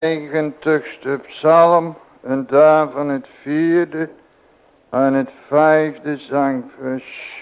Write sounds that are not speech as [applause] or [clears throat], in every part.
negentigste psalm en daarvan het vierde en het vijfde zangvers.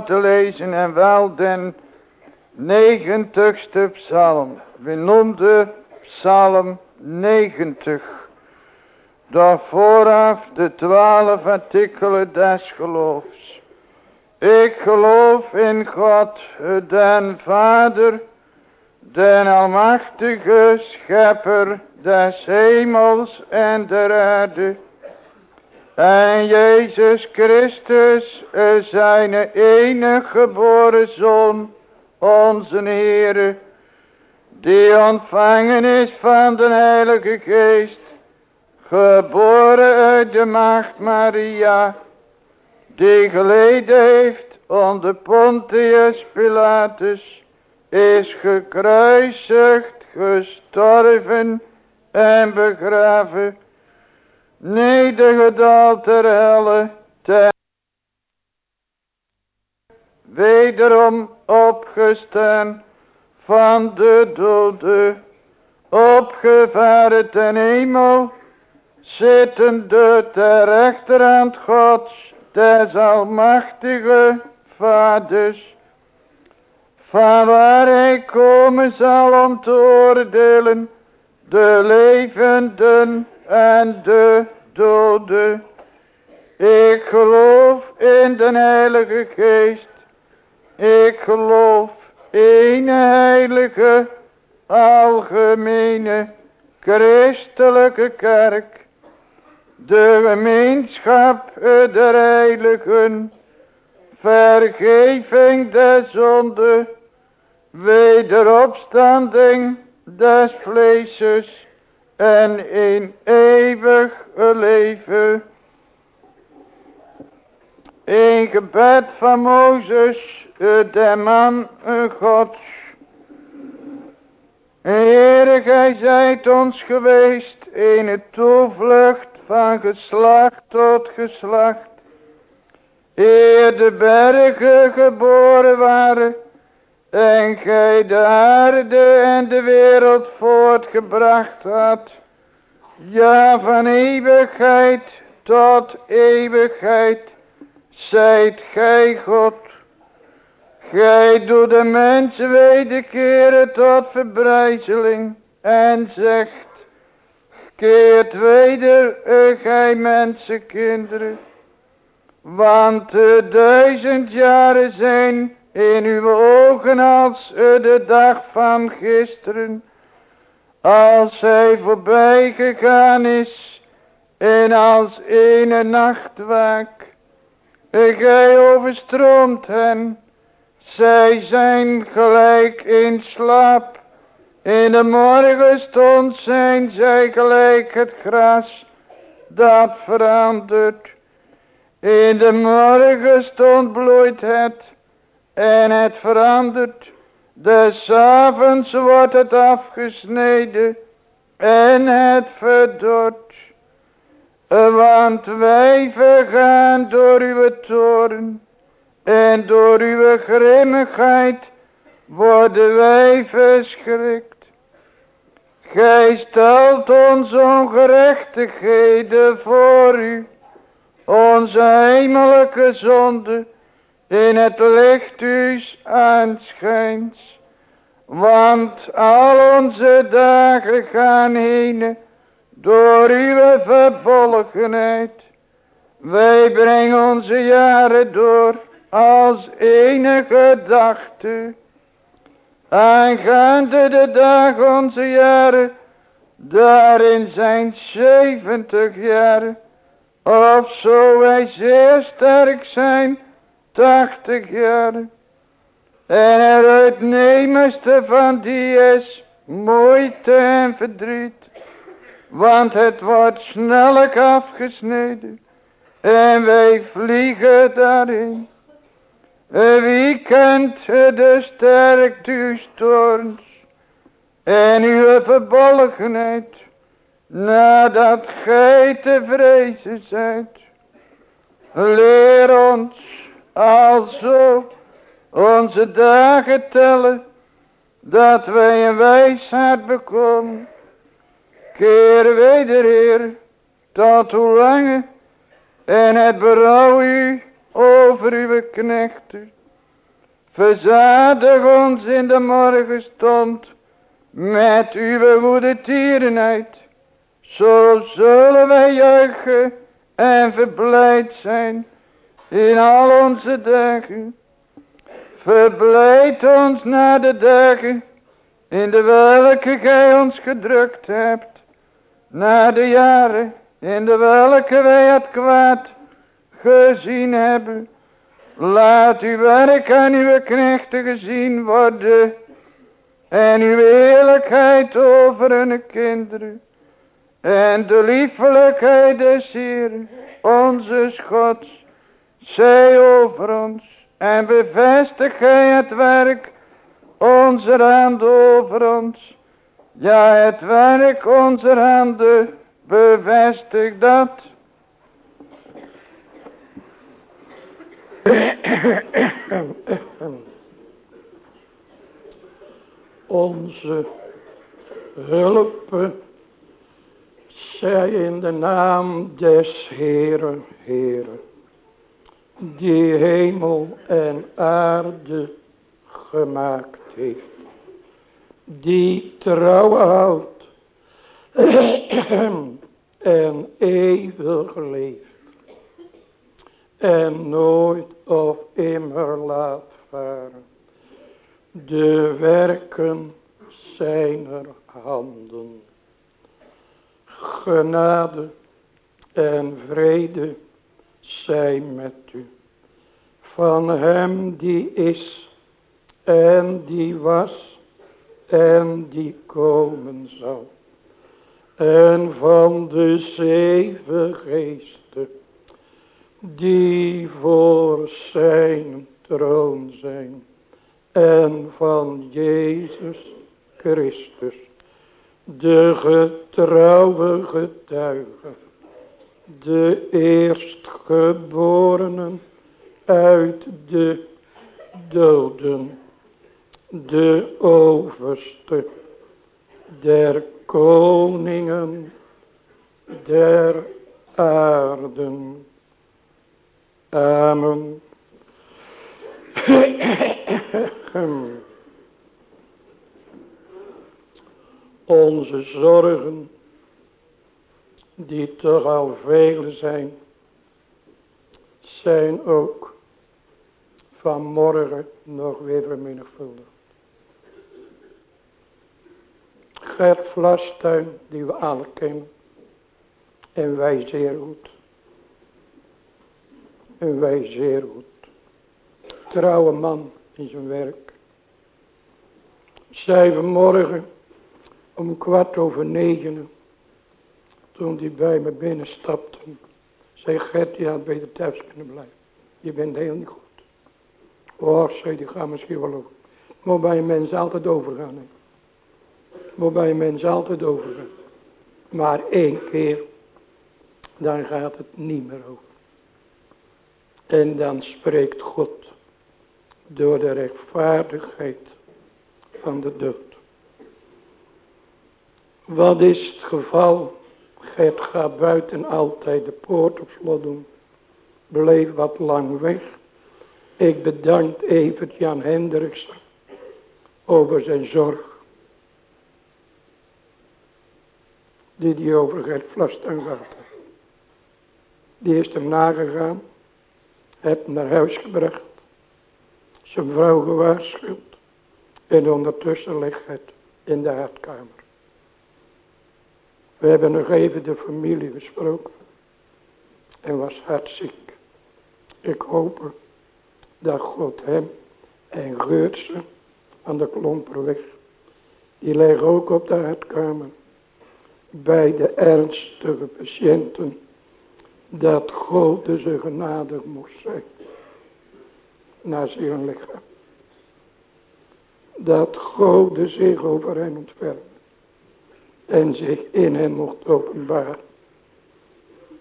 Te lezen en wel den negentigste psalm. We noemden psalm 90. Daar vooraf de twaalf artikelen des geloofs. Ik geloof in God, den Vader, den almachtige schepper des hemels en der aarde. En Jezus Christus, zijn enige geboren Zoon, onze Heere, die ontvangen is van de Heilige Geest, geboren uit de maagd Maria, die geleden heeft onder Pontius Pilatus, is gekruisigd, gestorven en begraven, nedergedaald ter helle, ten wederom opgestaan van de doden, opgevaren ten hemel, zittende ter rechterhand Gods, des almachtige vaders, van waar hij komen zal om te oordelen, de levenden en de doden. Ik geloof in de Heilige Geest. Ik geloof in heilige, algemene, christelijke kerk. De gemeenschap der heiligen. Vergeving der zonde. Wederopstanding des vleeses en in eeuwig leven. In gebed van Mozes, de man Gods. Heere, gij zijt ons geweest het toevlucht van geslacht tot geslacht. Eer de bergen geboren waren en gij de aarde en de wereld voortgebracht had. Ja, van eeuwigheid tot eeuwigheid zijt gij God. Gij doet de mensen wederkeren tot verbrijzeling en zegt, keert weder, gij mensenkinderen. Want de duizend jaren zijn in uw ogen als de dag van gisteren, als hij voorbij gegaan is en als ene nachtwaak. Gij overstroomt hen, zij zijn gelijk in slaap. In de morgenstond zijn zij gelijk het gras dat verandert. In de morgenstond bloeit het en het verandert. Des avonds wordt het afgesneden en het verdort. Want wij vergaan door uw toren en door uw grimmigheid worden wij verschrikt. Gij stelt ons ongerechtigheden voor u, onze hemelijke zonde in het licht uws aanschijns. Want al onze dagen gaan heen door uw vervolgenheid. Wij brengen onze jaren door als enige gedachte. Aangaande de dagen onze jaren, daarin zijn zeventig jaren. Of zo wij zeer sterk zijn, tachtig jaar. En het uitnemendste van die is moeite en verdriet. Want het wordt snellijk afgesneden. En wij vliegen daarin. Wie kent de sterkte uw en uw verbolgenheid, nadat gij te vrezen zijt. Leer ons also onze dagen tellen, dat wij een wijsheid bekomen. Keer weder, Heer, tot hoe lange, en het berouw u over uw knechten. Verzadig ons in de morgenstond met uw goede tierenheid. Zo zullen wij juichen en verblijd zijn in al onze dagen. Verblijd ons na de dagen in de welke gij ons gedrukt hebt. Na de jaren in de welke wij het kwaad gezien hebben. Laat uw werk aan uw knechten gezien worden. En uw eerlijkheid over hun kinderen. En de liefelijkheid des Heeren, onze Gods, zij over ons. En bevestig gij het werk onze hand over ons. Ja, het werk onze handen bevestig dat. Onze hulp zij in de naam des Heeren, Heeren, die hemel en aarde gemaakt heeft, die trouw houdt [clears throat] en eeuwig leeft. En nooit of immer laat varen. De werken zijner handen. Genade en vrede zijn met u. Van hem die is en die was en die komen zal. En van de zeven geesten die voor zijn troon zijn. En van Jezus Christus, de getrouwe getuige, de eerstgeborenen uit de doden, de overste der koningen der aarden. Amen. Onze zorgen, die toch al vele zijn, zijn ook vanmorgen nog weer vermenigvuldigd. Gert Vlastuin, die we alle kennen, en wij zeer goed. En wij zeer goed. Trouwe man in zijn werk. Zij vanmorgen om kwart over negen, toen hij bij me binnenstapte, zei Gert, je had beter thuis kunnen blijven. Je bent heel niet goed. Oh, zei die ga misschien wel over. Moet bij een mens altijd overgaan. Hè. Moet een mens altijd overgaan. Maar één keer, dan gaat het niet meer over. En dan spreekt God door de rechtvaardigheid van de dood. Wat is het geval? Het gaat buiten altijd de poort op slot doen. Bleef wat lang weg. Ik bedank even Jan Hendricks over zijn zorg. Die die over Gert Vlastuin gehad Die is hem nagegaan. Heb naar huis gebracht. Zijn vrouw gewaarschuwd. En ondertussen ligt het in de hartkamer. We hebben nog even de familie gesproken. En was hartziek. Ik hoop dat God hem en Geurtse aan de klomperweg. Die liggen ook op de hartkamer. Bij de ernstige patiënten. Dat God ze genadig moest zijn. Naar zijn lichaam. Dat God zich over hen ontfermt en zich in hem mocht openbaren.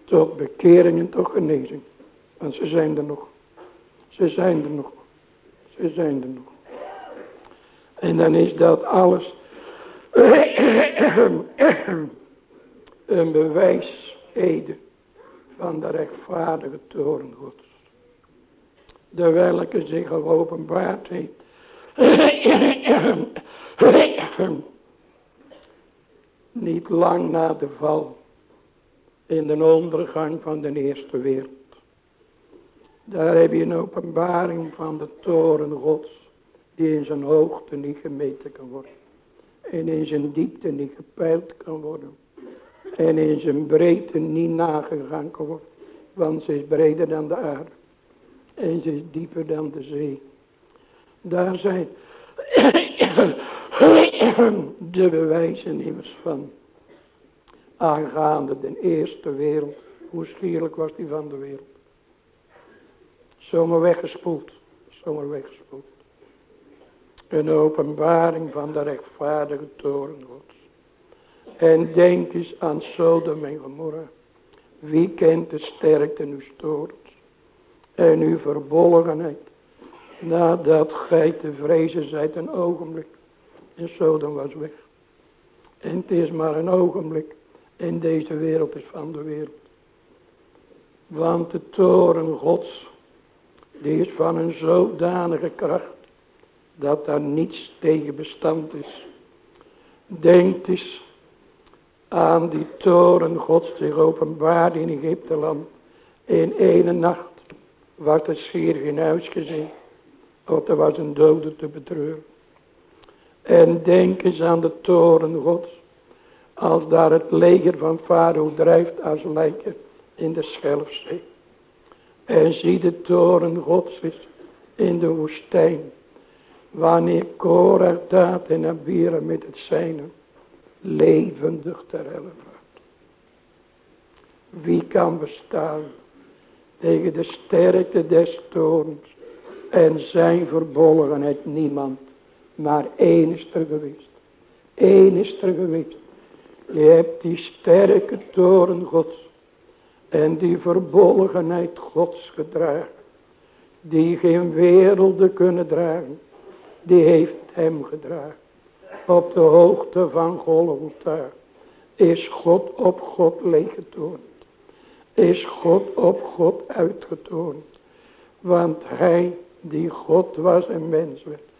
Tot bekering en tot genezing. Want ze zijn er nog. Ze zijn er nog. Ze zijn er nog. En dan is dat alles [clears throat] een bewijs, Ede, van de rechtvaardige toren Gods. de welke zich al openbaard heeft. [clears throat] Niet lang na de val in de ondergang van de eerste wereld. Daar heb je een openbaring van de toren gods, die in zijn hoogte niet gemeten kan worden. En in zijn diepte niet gepeild kan worden. En in zijn breedte niet nagegaan kan worden. Want ze is breder dan de aarde. En ze is dieper dan de zee. Daar zijn [coughs] de bewijzen immers van. Aangaande de eerste wereld. Hoe schierlijk was die van de wereld. Zomaar weggespoeld. Zomaar weggespoeld. Een openbaring van de rechtvaardige toren gods. En denk eens aan Sodom en Gomorra. Wie kent de sterkte uw torens en uw verbolgenheid. Nadat gij te vrezen zijt een ogenblik. En Sodom was weg. En het is maar een ogenblik. En deze wereld is van de wereld. Want de toren gods. Die is van een zodanige kracht. Dat daar niets tegen bestand is. Denkt eens aan die toren gods zich openbaarde in Egypte land. In ene nacht werd er schier geen huis gezien. Want er was een dode te betreuren. En denk eens aan de toren gods. Als daar het leger van Farao drijft als lijken in de Schelfzee. En zie de toren gods is in de woestijn. Wanneer Korach daad en Abiram met het zijne levendig ter helle Wie kan bestaan tegen de sterkte des toorns en zijn verbolgenheid niemand. Maar één is er geweest. Eén is er geweest. Je hebt die sterke toren gods en die verbolgenheid gods gedragen. Die geen werelden kunnen dragen. Die heeft hem gedragen. Op de hoogte van Golgotha is God op God leeggetoond. Is God op God uitgetoond. Want hij die God was en mens werd.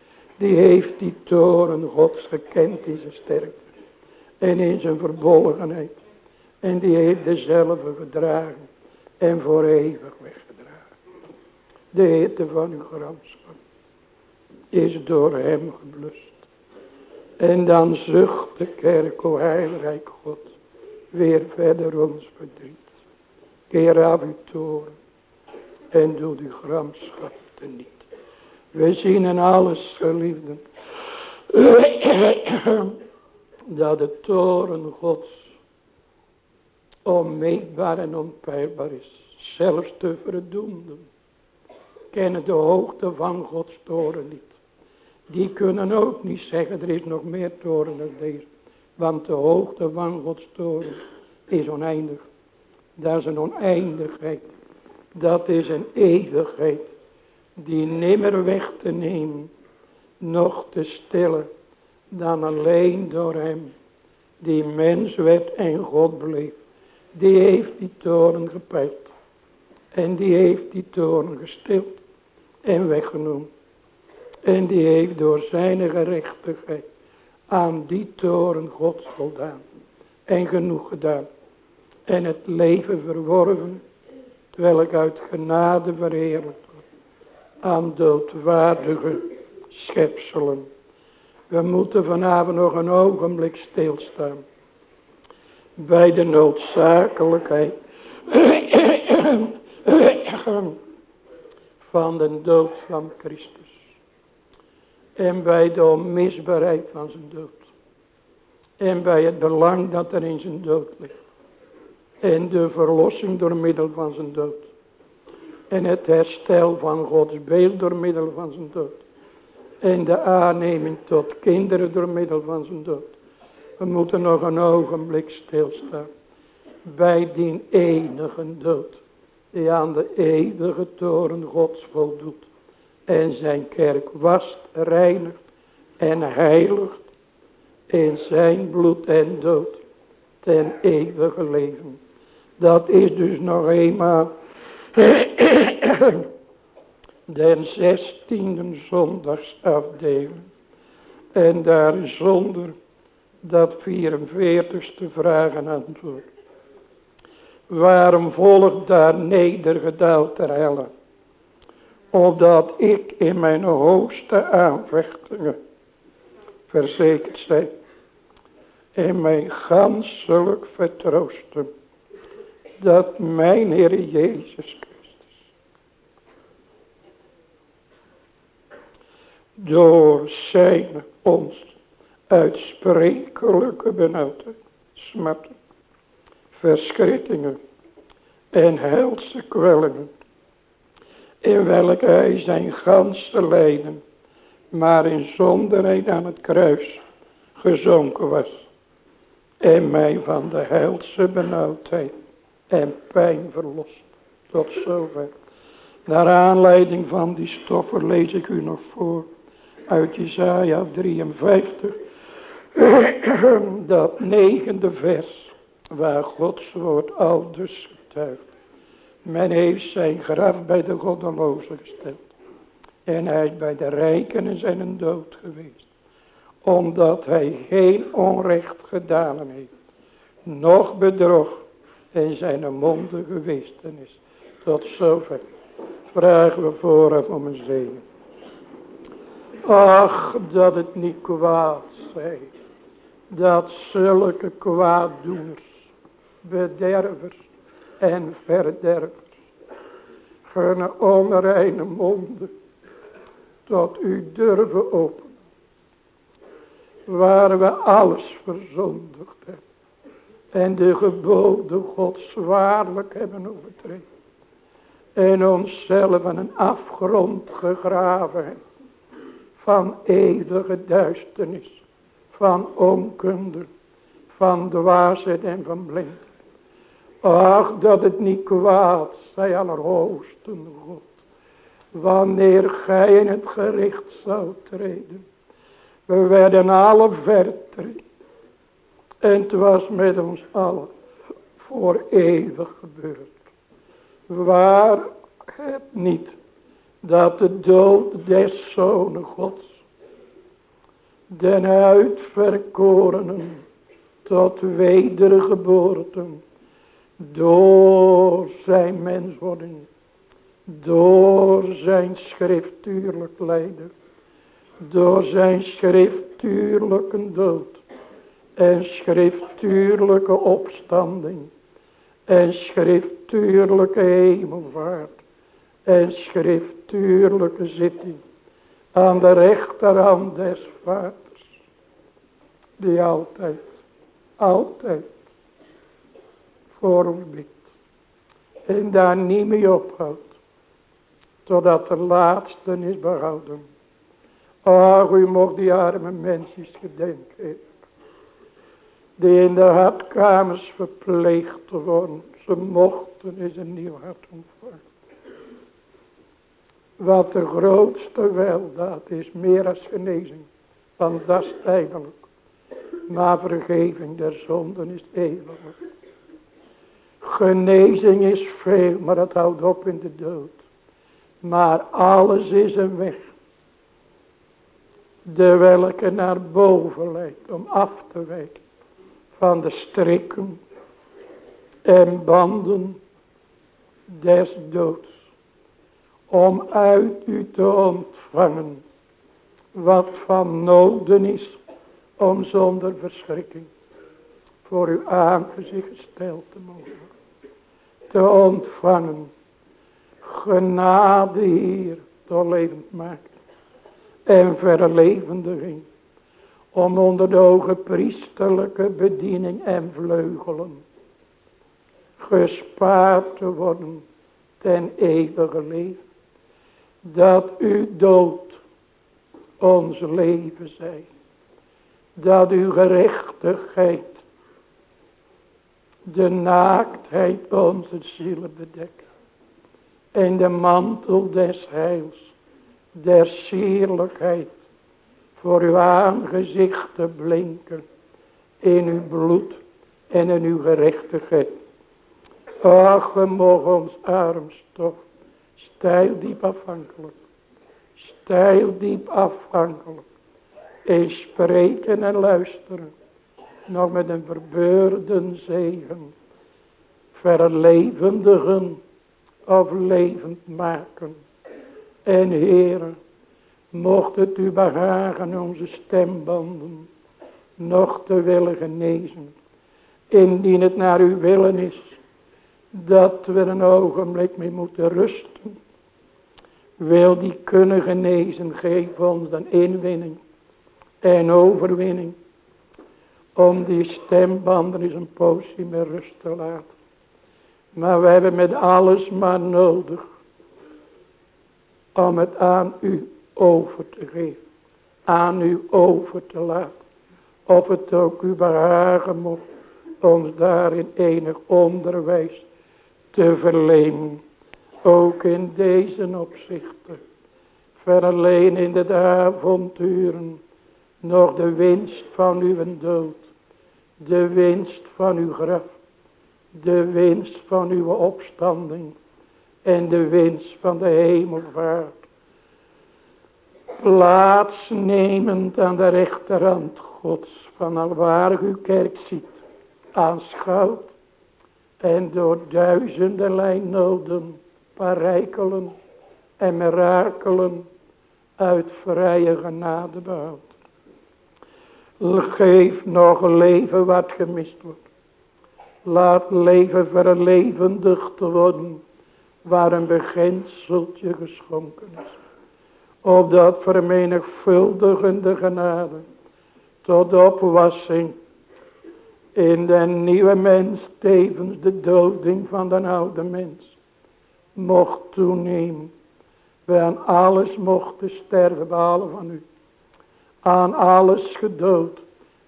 Die heeft die toren gods gekend in zijn sterkte. En in zijn verbolgenheid. En die heeft dezelfde gedragen. En voor eeuwig weggedragen. De hitte van uw gramschap is door hem geblust. En dan zucht de kerk, o heilrijk God, weer verder ons verdriet. Keer af uw toren en doe uw gramschap niet. We zien in alles, geliefden, [clears throat] dat de toren gods onmeetbaar en onpeilbaar is. Zelfs te verdoemden kennen de hoogte van Gods toren niet. Die kunnen ook niet zeggen, er is nog meer toren dan deze. Want de hoogte van Gods toren is oneindig. Dat is een oneindigheid. Dat is een eeuwigheid. Die nimmer weg te nemen. Nog te stellen. Dan alleen door hem. Die mens werd en God bleef. Die heeft die toren gepeild. En die heeft die toren gestild. En weggenomen. En die heeft door zijn gerechtigheid aan die toren Gods voldaan. En genoeg gedaan. En het leven verworven. Terwijl ik uit genade verheerlijkt wordt. Aan doodwaardige schepselen. We moeten vanavond nog een ogenblik stilstaan. Bij de noodzakelijkheid [coughs] van de dood van Christus. En bij de onmisbaarheid van zijn dood. En bij het belang dat er in zijn dood ligt. En de verlossing door middel van zijn dood. En het herstel van Gods beeld door middel van zijn dood. En de aanneming tot kinderen door middel van zijn dood. We moeten nog een ogenblik stilstaan. Bij die enige dood. Die aan de eeuwige toren Gods voldoet en zijn kerk wast, reinigt en heiligt in zijn bloed en dood ten eeuwige leven. Dat is dus nog eenmaal [coughs] den zestiende zondagsafdeling. En daar zonder dat 44ste vraag en antwoord. Waarom volgt daar nedergedaald ter helle? Opdat ik in mijn hoogste aanvechtingen verzekerd zijn. En mij ganselijk vertroosten. Dat mijn Heer Jezus Christus. Door zijn ons uitsprekelijke benauwdheid, smarten, verschrikkingen en helse kwellingen, in welke hij zijn ganse lijden, maar in zonderheid aan het kruis gezonken was, en mij van de helse benauwdheid en pijn verlost. Tot zover. Naar aanleiding van die stoffen lees ik u nog voor uit Isaiah [clears throat] 53, dat negende vers, waar Gods woord al dus getuigt. Men heeft zijn graf bij de goddelozen gesteld. En hij is bij de rijken in zijn dood geweest. Omdat hij geen onrecht gedaan heeft. Nog bedrog in zijn monden geweest is. Tot zover vragen we vooraf om een zegen. Ach, dat het niet kwaad zij. Dat zulke kwaaddoeners, bedervers en verdervers, hun onreine monden tot u durven openen. Waar we alles verzondigd hebben. En de geboden God zwaarlijk hebben overtreden. En onszelf in een afgrond gegraven van eeuwige duisternis, van onkunde, van dwaasheid en van blindheid. Ach, dat het niet kwaad zij allerhoogste God, wanneer gij in het gericht zou treden. We werden alle vertreden. En het was met ons allen voor eeuwig gebeurd. Waar het niet dat de dood des zonen gods, den uitverkorenen tot wedergeboorte, door zijn menswording, door zijn schriftuurlijk lijden, door zijn schriftuurlijke dood en schriftuurlijke opstanding en schriftuurlijke hemelvaart en schriftuurlijke zitting aan de rechterhand des vaders, die altijd, altijd voor ons en daar niet mee ophoudt, totdat de laatste is behouden. Ach, u mocht die arme mensjes gedenken, die in de hartkamers verpleegd worden, ze mochten is een nieuw hart ontvangen. Wat de grootste weldaad is, meer als genezing. Want dat is tijdelijk. Maar vergeving der zonden is eeuwig. Genezing is veel, maar dat houdt op in de dood. Maar alles is een weg. De welke naar boven leidt om af te wijken van de strikken en banden des doods om uit u te ontvangen wat van noden is om zonder verschrikking voor uw aangezicht gesteld te mogen. Te ontvangen genade hier tot levend maakt en verlevendiging om onder de ogen priesterlijke bediening en vleugelen gespaard te worden ten eeuwige leven dat uw dood ons leven zij. Dat uw gerechtigheid de naaktheid onze zielen bedekt. En de mantel des heils, der sierlijkheid, voor uw aangezicht te blinken in uw bloed en in uw gerechtigheid. Ach, we mogen ons stijl diep afhankelijk stijl diep afhankelijk. In spreken en luisteren. Nog met een verbeurden zegen. Verlevendigen of levend maken. En heren, mocht het u behagen onze stembanden nog te willen genezen. Indien het naar uw willen is dat we een ogenblik mee moeten rusten. Wil die kunnen genezen, geef ons dan inwinning en overwinning. Om die stembanden eens een poosje meer rust te laten. Maar we hebben met alles maar nodig. Om het aan u over te geven. Aan u over te laten. Of het ook u behagen mocht ons daarin enig onderwijs te verlenen. Ook in deze opzichten. Verleen in de avonturen nog de winst van uw dood. De winst van uw graf. De winst van uw opstanding. En de winst van de hemelvaart. Plaatsnemend aan de rechterhand Gods. Van alwaar uw kerk ziet. Aanschouwt en door duizenderlei noden, parijkelen en mirakelen uit vrije genade behoudt. Geef nog leven wat gemist wordt. Laat leven verlevendigd worden waar een beginseltje geschonken is. Opdat vermenigvuldigende genade tot opwassing in de nieuwe mens tevens de doding van de oude mens mocht toenemen. We aan alles mochten sterven behalve van u. Aan alles gedood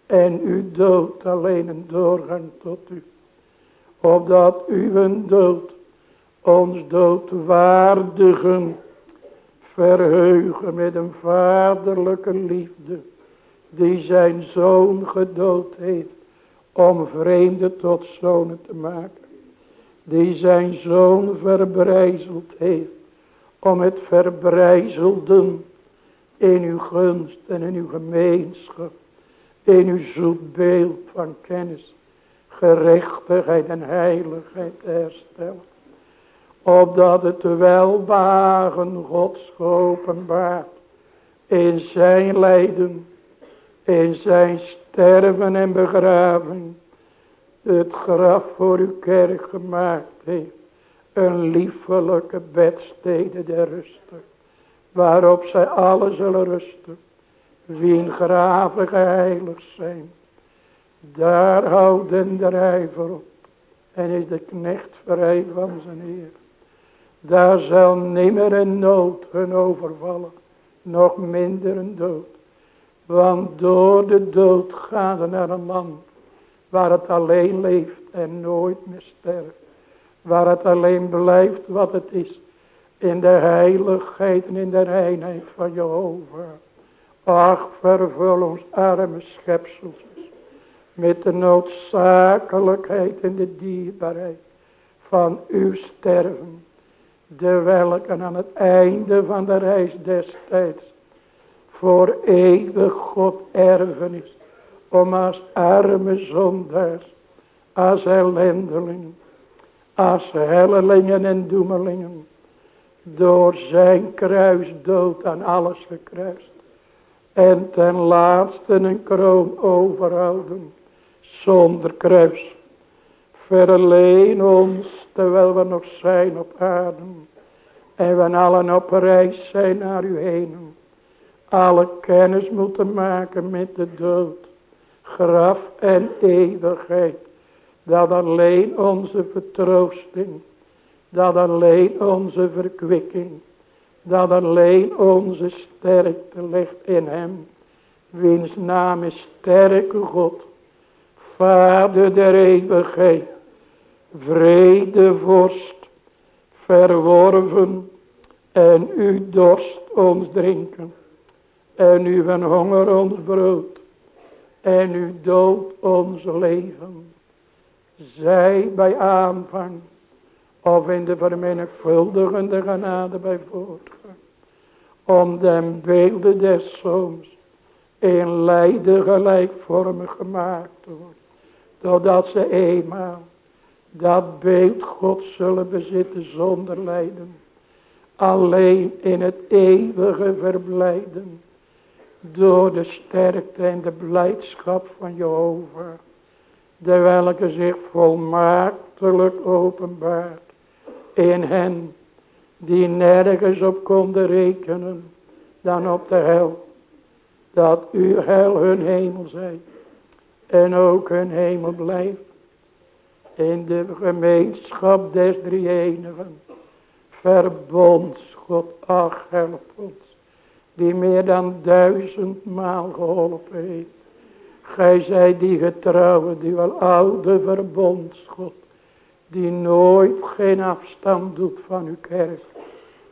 en u dood alleen een doorgang tot u. Opdat uw dood ons dood waardigen verheugen met een vaderlijke liefde die zijn zoon gedood heeft om vreemden tot zonen te maken. Die zijn zoon verbrijzeld heeft. Om het verbrijzelden in uw gunst en in uw gemeenschap. In uw zoet beeld van kennis, gerechtigheid en heiligheid te herstellen. Opdat het welwagen Gods geopenbaard in zijn lijden, in zijn sterven en begraven het graf voor uw kerk gemaakt heeft. Een liefelijke bedstede der rusten. Waarop zij alle zullen rusten. Wie graven geheiligd zijn. Daar houden de rijver op. En is de knecht vrij van zijn heer. Daar zal nimmer een nood hun overvallen. Nog minder een dood. Want door de dood gaan we naar een land waar het alleen leeft en nooit meer sterft. Waar het alleen blijft wat het is. In de heiligheid en in de reinheid van Jehovah. Ach, vervul ons arme schepsels. Met de noodzakelijkheid en de dierbaarheid van uw sterven. De welke aan het einde van de reis destijds voor eeuwig God erfenis. Om als arme zondaars, als ellendelingen, als hellelingen en doemelingen, door zijn kruisdood aan alles gekruist. En ten laatste een kroon overhouden, zonder kruis. Verleen ons, terwijl we nog zijn op aarde, en we allen op reis zijn naar u heen alle kennis moeten maken met de dood, graf en eeuwigheid. Dat alleen onze vertroosting, dat alleen onze verkwikking, dat alleen onze sterkte ligt in hem. Wiens naam is sterke God, Vader der eeuwigheid, vrede vorst, verworven en u dorst ons drinken en uw honger ons brood. En uw dood ons leven. Zij bij aanvang. Of in de vermenigvuldigende genade bij voortgang. om den beelden des zoons in lijden gelijkvormig gemaakt te worden. Totdat ze eenmaal dat beeld God zullen bezitten zonder lijden. Alleen in het eeuwige verblijden. Door de sterkte en de blijdschap van Jehovah. De welke zich volmaaktelijk openbaart. In hen die nergens op konden rekenen dan op de hel. Dat uw hel hun hemel zij en ook hun hemel blijft. In de gemeenschap des drie enigen. Verbonds God, ach help ons. Die meer dan duizendmaal geholpen heeft. Gij zij die getrouwen, die wel oude verbonds God. Die nooit geen afstand doet van uw kerk.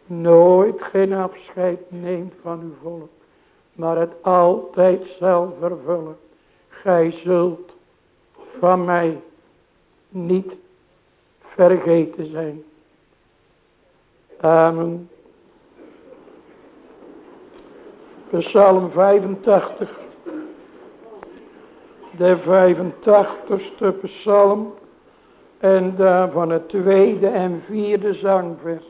Nooit geen afscheid neemt van uw volk. Maar het altijd zelf vervullen. Gij zult van mij niet vergeten zijn. Amen. Psalm 85. De 85ste psalm. En daarvan het tweede en vierde zangvers.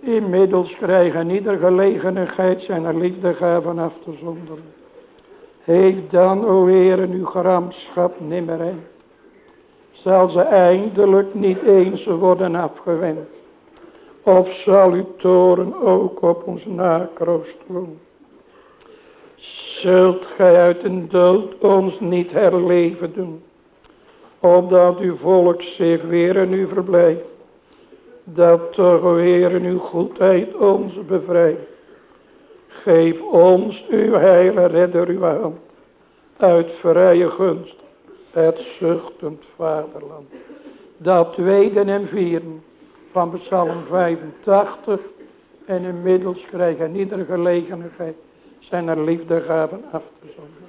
Inmiddels krijgen ieder gelegenheid zijn er liefdegaven af te zonderen. Heeft dan, o Heer, uw gramschap nimmer eind. Zal ze eindelijk niet eens worden afgewend. Of zal uw toren ook op ons nakroost wonen. Zult gij uit een dood ons niet herleven doen. Opdat uw volk zich weer in u verblijft. Dat toch, in uw goedheid ons bevrijdt. Geef ons uw heile redder uw hand. Uit vrije gunst. Het zuchtend vaderland. Dat tweede en vierde van Psalm 85. En inmiddels krijgen iedere gelegenheid zijn er liefdegaven af te zonderen.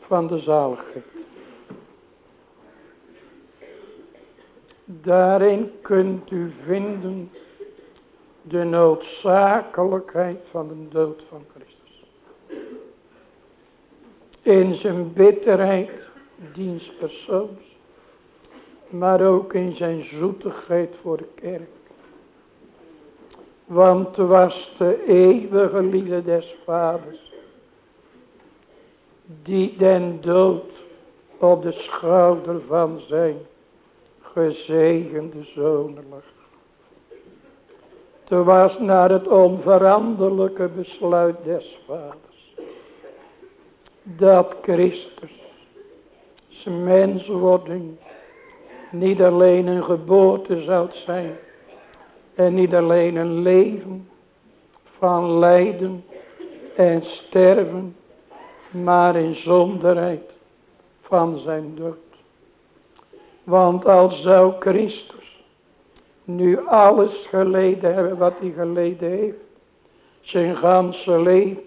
van de zaligheid. Daarin kunt u vinden de noodzakelijkheid van de dood van Christus. In zijn bitterheid diens persoons, maar ook in zijn zoetigheid voor de kerk. Want was de eeuwige liefde des vaders, die den dood op de schouder van zijn gezegende zonen lag. Het was naar het onveranderlijke besluit des vaders. Dat Christus zijn menswording niet alleen een geboorte zou zijn. En niet alleen een leven van lijden en sterven. Maar in zonderheid van zijn dood. Want als zou Christus nu alles geleden hebben wat hij geleden heeft. Zijn ganse leven.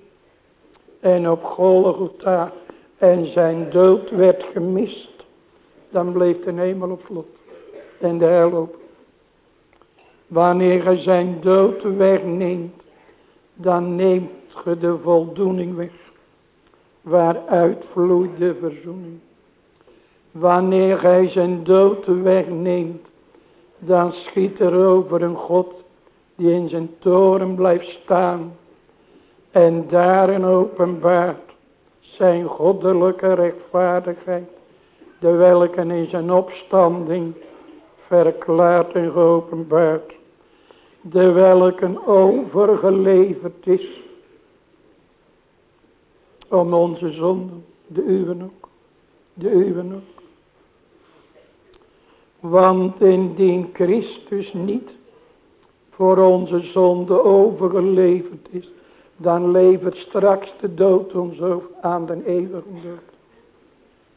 En op Golgotha en zijn dood werd gemist. Dan bleef de hemel op vlot. En de hel op. Wanneer hij zijn dood wegneemt. Dan neemt ge de voldoening weg. Waaruit vloeit de verzoening. Wanneer hij zijn dood wegneemt, dan schiet er over een God die in zijn toren blijft staan en daarin openbaart zijn goddelijke rechtvaardigheid, de welke in zijn opstanding verklaard en geopenbaard, de welke overgeleverd is om onze zonden, de uwe ook, de uwe ook. Want indien Christus niet voor onze zonde overgeleverd is, dan levert straks de dood ons aan de eeuwige dood.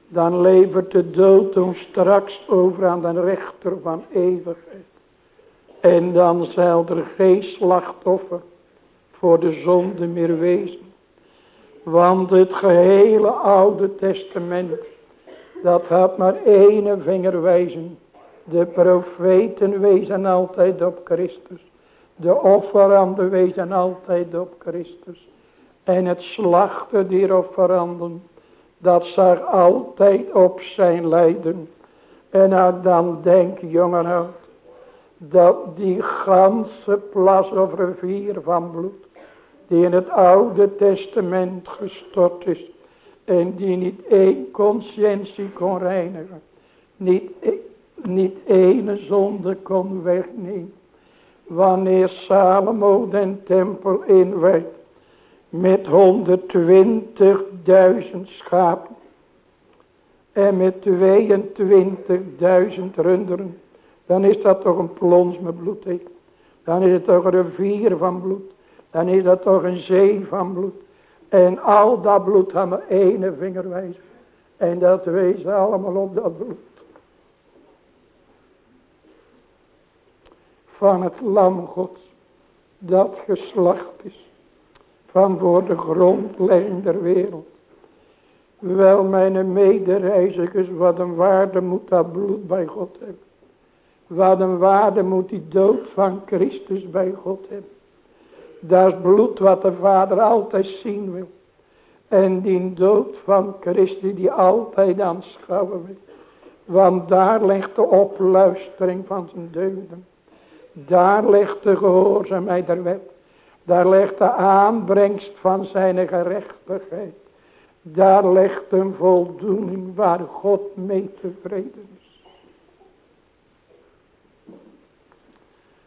Dan levert de dood ons straks over aan de rechter van eeuwigheid. En dan zal er geen slachtoffer voor de zonde meer wezen. Want het gehele oude testament, dat had maar één vinger wijzen de profeten wezen altijd op Christus. De offeranden wezen altijd op Christus. En het slachten die offeranden, dat zag altijd op zijn lijden. En dan denk jongen dat die ganse plas of rivier van bloed, die in het oude testament gestort is, en die niet één conscientie kon reinigen, niet niet ene zonde kon wegnemen. Wanneer Salomo den tempel inwijdt met 120.000 schapen en met 22.000 runderen, dan is dat toch een plons met bloed. Dan is het toch een rivier van bloed. Dan is dat toch een zee van bloed. En al dat bloed had maar ene vinger wijzen. En dat wees allemaal op dat bloed. van het lam gods dat geslacht is van voor de grondlegging der wereld. Wel mijn medereizigers, wat een waarde moet dat bloed bij God hebben. Wat een waarde moet die dood van Christus bij God hebben. Dat is bloed wat de Vader altijd zien wil. En die dood van Christus die altijd aanschouwen wil. Want daar ligt de opluistering van zijn deugden. Daar ligt de gehoorzaamheid der wet. Daar ligt de aanbrengst van zijn gerechtigheid. Daar ligt een voldoening waar God mee tevreden is.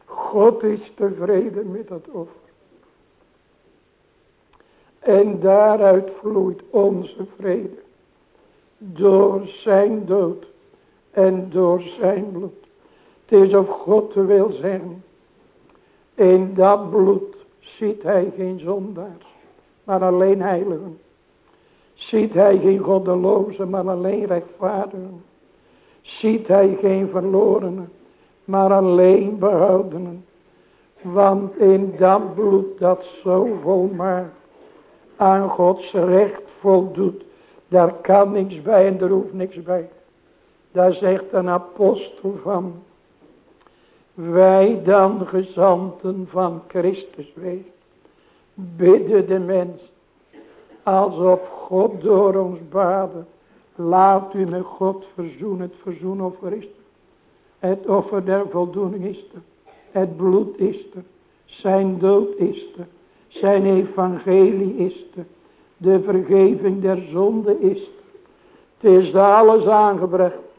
God is tevreden met dat offer. En daaruit vloeit onze vrede. Door zijn dood en door zijn bloed. Het is of God wil zeggen. In dat bloed ziet hij geen zondaars. Maar alleen heiligen. Ziet hij geen goddelozen. Maar alleen rechtvaardigen. ziet hij geen verlorenen, maar alleen behoudenen. Want in dat bloed dat zo volmaakt aan Gods recht voldoet, daar kan niks bij en er hoeft niks bij. Daar zegt een apostel van, wij dan gezanten van Christus wees, bidden de mens, alsof God door ons baden, laat u met God verzoenen, het verzoenoffer is er. Het offer der voldoening is er. Het bloed is er. Zijn dood is er. Zijn evangelie is er. De vergeving der zonde is er. Het is alles aangebracht.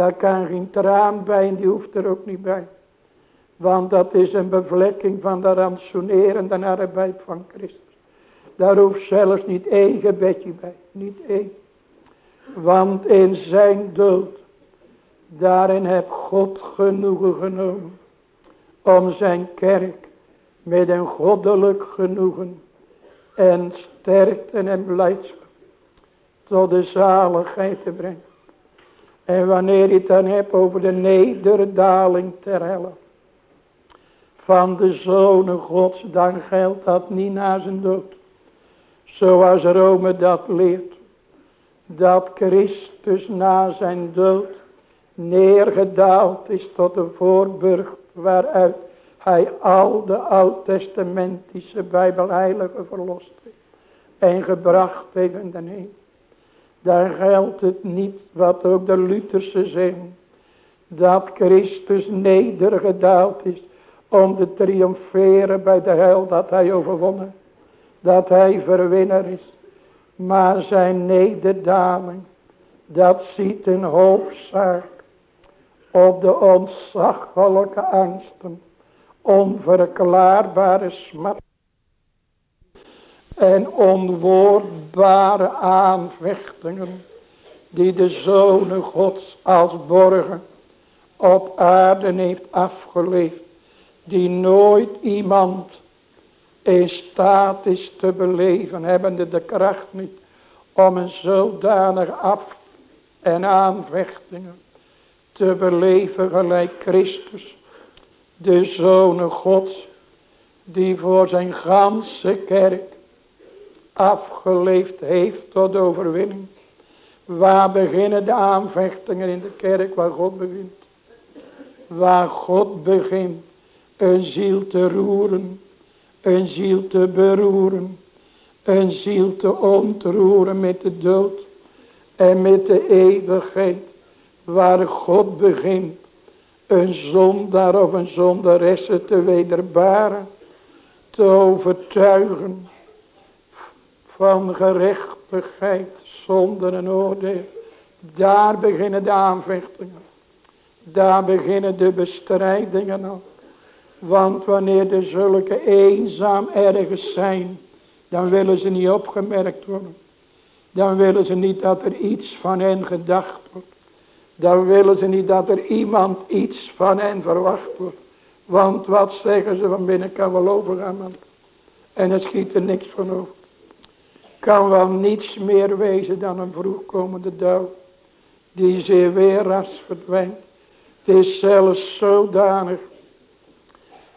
Daar kan geen traan bij en die hoeft er ook niet bij. Want dat is een bevlekking van de rantsoenerende arbeid van Christus. Daar hoeft zelfs niet één gebedje bij. Niet één. Want in zijn dood. Daarin heeft God genoegen genomen. Om zijn kerk met een goddelijk genoegen. En sterkte en blijdschap. Tot de zaligheid te brengen. En wanneer je het dan hebt over de nederdaling ter helle. Van de zonen gods, dan geldt dat niet na zijn dood. Zoals Rome dat leert. Dat Christus na zijn dood neergedaald is tot de voorburg waaruit hij al de oud-testamentische bijbelheiligen verlost heeft. En gebracht heeft in de hemel. Daar geldt het niet wat ook de Lutherse zeggen. Dat Christus nedergedaald is om te triomferen bij de hel dat hij overwonnen. Dat hij verwinner is. Maar zijn nederdaling, dat ziet een hoofdzaak op de ontzaglijke angsten, onverklaarbare smart en onwoordbare aanvechtingen die de Zonen Gods als borgen op aarde heeft afgeleefd, die nooit iemand in staat is te beleven, hebbende de kracht niet om een zodanig af en aanvechtingen te beleven gelijk Christus, de Zonen Gods, die voor zijn ganse kerk afgeleefd heeft tot overwinning. Waar beginnen de aanvechtingen in de kerk waar God begint? Waar God begint een ziel te roeren, een ziel te beroeren, een ziel te ontroeren met de dood en met de eeuwigheid. Waar God begint een zondaar of een zondaresse te wederbaren, te overtuigen van gerechtigheid zonder een oordeel. Daar beginnen de aanvechtingen. Daar beginnen de bestrijdingen al. Want wanneer er zulke eenzaam ergens zijn, dan willen ze niet opgemerkt worden. Dan willen ze niet dat er iets van hen gedacht wordt. Dan willen ze niet dat er iemand iets van hen verwacht wordt. Want wat zeggen ze van binnen kan wel overgaan man. En er schiet er niks van over kan wel niets meer wezen dan een vroegkomende dood. Die zeer weer ras verdwijnt. Het is zelfs zodanig.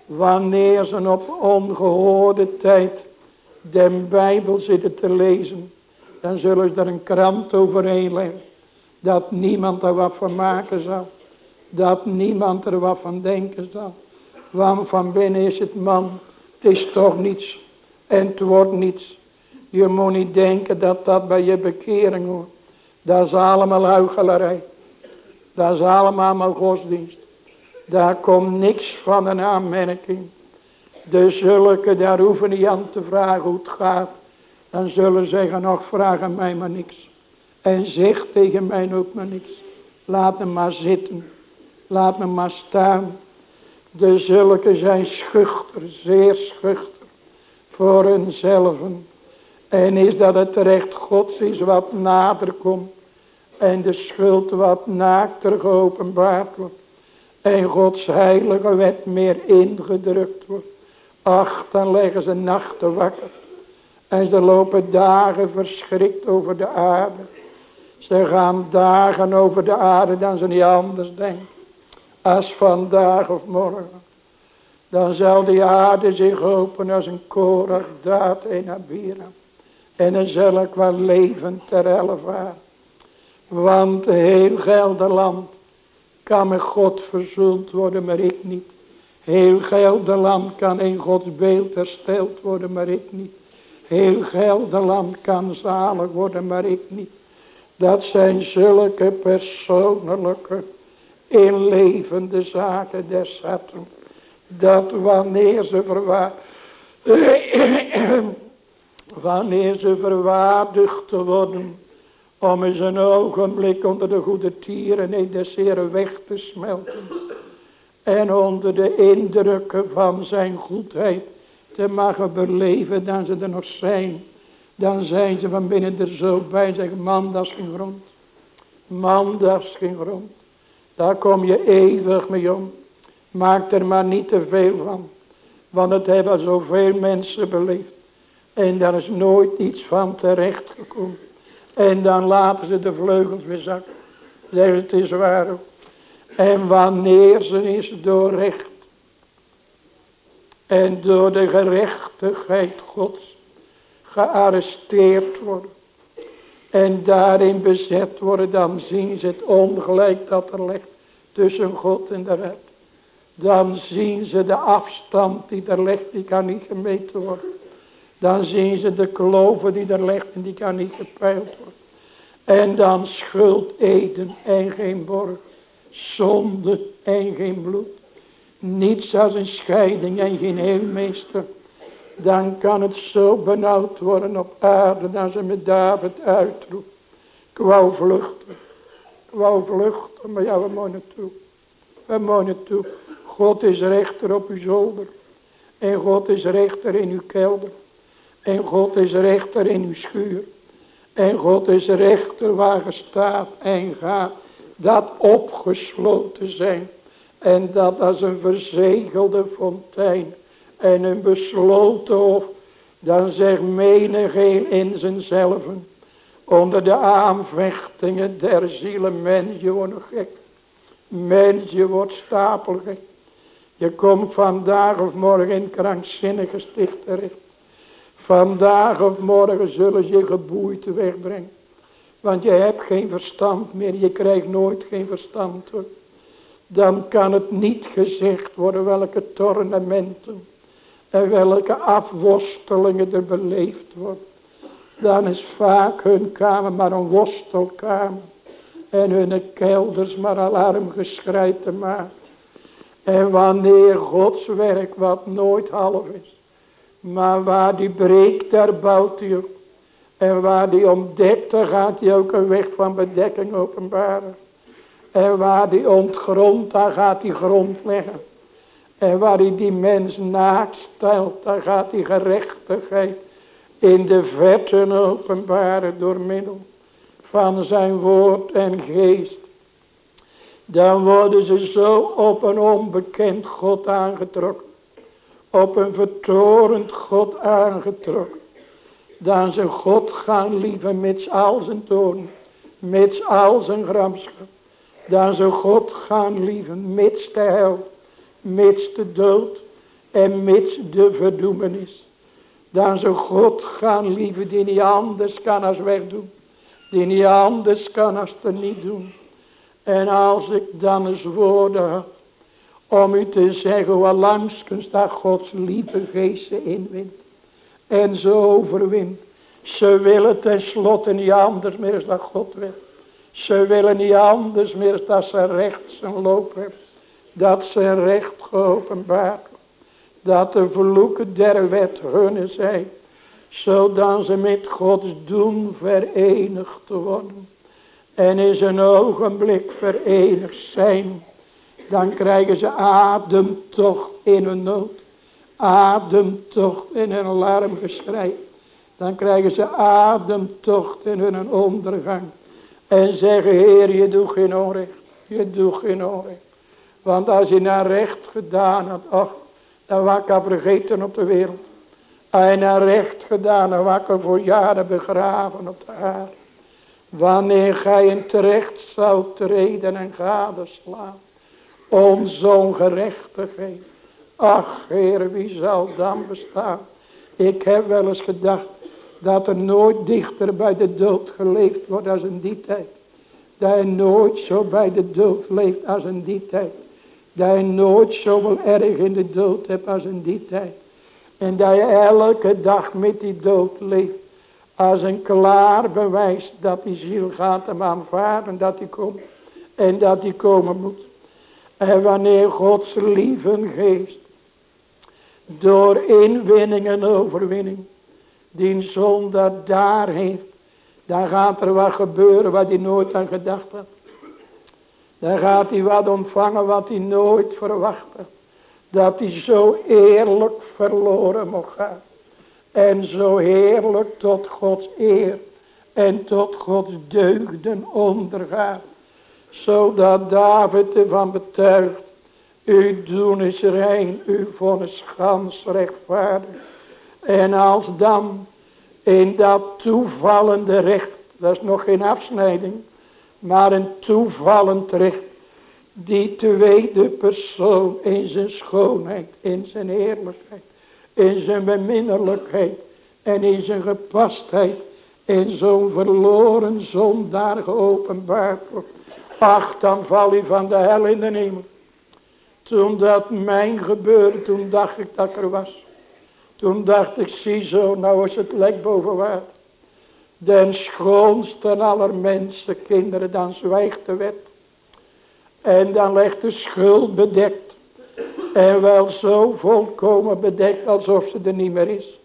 Wanneer ze op ongehoorde tijd de Bijbel zitten te lezen. Dan zullen ze er een krant overheen leggen. Dat niemand er wat van maken zal. Dat niemand er wat van denken zal. Want van binnen is het man. Het is toch niets. En het wordt niets. Je moet niet denken dat dat bij je bekering hoort. Dat is allemaal huichelarij. Dat is allemaal godsdienst. Daar komt niks van een aanmerking. De zulke, daar hoeven niet aan te vragen hoe het gaat. Dan zullen zeggen, nog vragen mij maar niks. En zeg tegen mij ook maar niks. Laat hem maar zitten. Laat hem maar staan. De zulke zijn schuchter, zeer schuchter. Voor hunzelf. En is dat het recht gods is wat nader komt. En de schuld wat naakter geopenbaard wordt. En Gods heilige wet meer ingedrukt wordt. Ach, dan leggen ze nachten wakker. En ze lopen dagen verschrikt over de aarde. Ze gaan dagen over de aarde dan ze niet anders denken. Als vandaag of morgen. Dan zal die aarde zich openen als een korig daad in Abira. En zal ik wel leven ter elvaar. Want heel Gelderland kan met God verzoend worden, maar ik niet. Heel Gelderland kan in Gods beeld hersteld worden, maar ik niet. Heel Gelderland kan zalig worden, maar ik niet. Dat zijn zulke persoonlijke, inlevende zaken des harten. Dat wanneer ze verwaar... [coughs] wanneer ze verwaardigd worden om eens een ogenblik onder de goede tieren in de zere weg te smelten. En onder de indrukken van zijn goedheid te mogen beleven dat ze er nog zijn. Dan zijn ze van binnen er zo bij zeggen, man dat is geen grond. Man dat is geen grond. Daar kom je eeuwig mee om. Maak er maar niet te veel van. Want het hebben zoveel mensen beleefd. En daar is nooit iets van terecht gekomen. En dan laten ze de vleugels weer zakken. Zeggen het is waar En wanneer ze is door recht. En door de gerechtigheid gods. Gearresteerd worden. En daarin bezet worden. Dan zien ze het ongelijk dat er ligt. Tussen God en de wet. Dan zien ze de afstand die er ligt. Die kan niet gemeten worden. Dan zien ze de kloven die er ligt en die kan niet gepeild worden. En dan schuld eten en geen borg. Zonde en geen bloed. Niets als een scheiding en geen heelmeester. Dan kan het zo benauwd worden op aarde dat ze met David uitroept. Ik wou vluchten. Ik wou vluchten, maar ja, we moeten naartoe. We moeten naartoe. God is rechter op uw zolder. En God is rechter in uw kelder. En God is rechter in uw schuur. En God is rechter waar gestaat en gaat. Dat opgesloten zijn. En dat als een verzegelde fontein. En een besloten hof. Dan zegt menigeen in zichzelven. Onder de aanvechtingen der zielen. Mens, je wordt gek. Mens, je wordt stapelgek. Je komt vandaag of morgen in krankzinnige sticht terecht. Vandaag of morgen zullen ze je geboeid wegbrengen. Want je hebt geen verstand meer. Je krijgt nooit geen verstand hoor. Dan kan het niet gezegd worden welke tornementen. En welke afworstelingen er beleefd worden. Dan is vaak hun kamer maar een worstelkamer. En hun kelders maar alarmgeschrei te maken. En wanneer Gods werk wat nooit half is. Maar waar die breekt, daar bouwt hij op. En waar die ontdekt, daar gaat hij ook een weg van bedekking openbaren. En waar die ontgrondt, daar gaat hij grond leggen. En waar hij die mens naakt stelt, daar gaat hij gerechtigheid in de vetten openbaren door middel van zijn woord en geest. Dan worden ze zo op een onbekend God aangetrokken op een vertorend God aangetrokken. Dan ze God gaan lieven met al zijn toon, met al zijn gramschap. Dan ze God gaan lieven met de hel, met de dood en met de verdoemenis. Dan ze God gaan lieven die niet anders kan als wegdoen. Die niet anders kan als te niet doen. En als ik dan eens woorden om u te zeggen wat langskens dat Gods lieve geest ze inwint. En ze overwint. Ze willen tenslotte niet anders meer dan God wil. Ze willen niet anders meer dan ze recht zijn loop hebben. Dat ze recht geopenbaard Dat de vloeken der wet hunne zijn. Zodat ze met Gods doen verenigd worden. En in zijn ogenblik verenigd zijn dan krijgen ze ademtocht in hun nood. Ademtocht in hun alarmgeschrei. Dan krijgen ze ademtocht in hun ondergang. En zeggen, Heer, je doet geen onrecht. Je doet geen onrecht. Want als je naar recht gedaan had, ach, dan was vergeten op de wereld. Als je naar recht gedaan had, was voor jaren begraven op de aarde. Wanneer gij in terecht zou treden en gadeslaan. Onze ongerechtigheid. Ach, Heer, wie zal dan bestaan? Ik heb wel eens gedacht dat er nooit dichter bij de dood geleefd wordt als in die tijd. Dat je nooit zo bij de dood leeft als in die tijd. Dat je nooit zo wel erg in de dood hebt als in die tijd. En dat je elke dag met die dood leeft. Als een klaar bewijs dat die ziel gaat hem aanvaarden. Dat hij komt. En dat hij komen moet. En wanneer Gods lieve geest. Door inwinning en overwinning. Die zondaar daar heeft. Dan gaat er wat gebeuren wat hij nooit aan gedacht had. Dan gaat hij wat ontvangen wat hij nooit verwachtte. Dat hij zo eerlijk verloren mocht gaan. En zo heerlijk tot Gods eer en tot Gods deugden ondergaat. Zodat David ervan betuigt. U doen is rein, u vonnis gans rechtvaardig. En als dan in dat toevallende recht, dat is nog geen afsnijding, maar een toevallend recht, die tweede persoon in zijn schoonheid, in zijn heerlijkheid, in zijn beminnelijkheid en in zijn gepastheid, in zo'n verloren zondaar geopenbaard wordt. Ach, dan val je van de hel in de hemel. Toen dat mijn gebeurde, toen dacht ik dat ik er was. Toen dacht ik, zie zo, nou is het lek boven water. Den schoonste aller mensen, kinderen, dan zwijgt de wet. En dan legt de schuld bedekt. En wel zo volkomen bedekt alsof ze er niet meer is.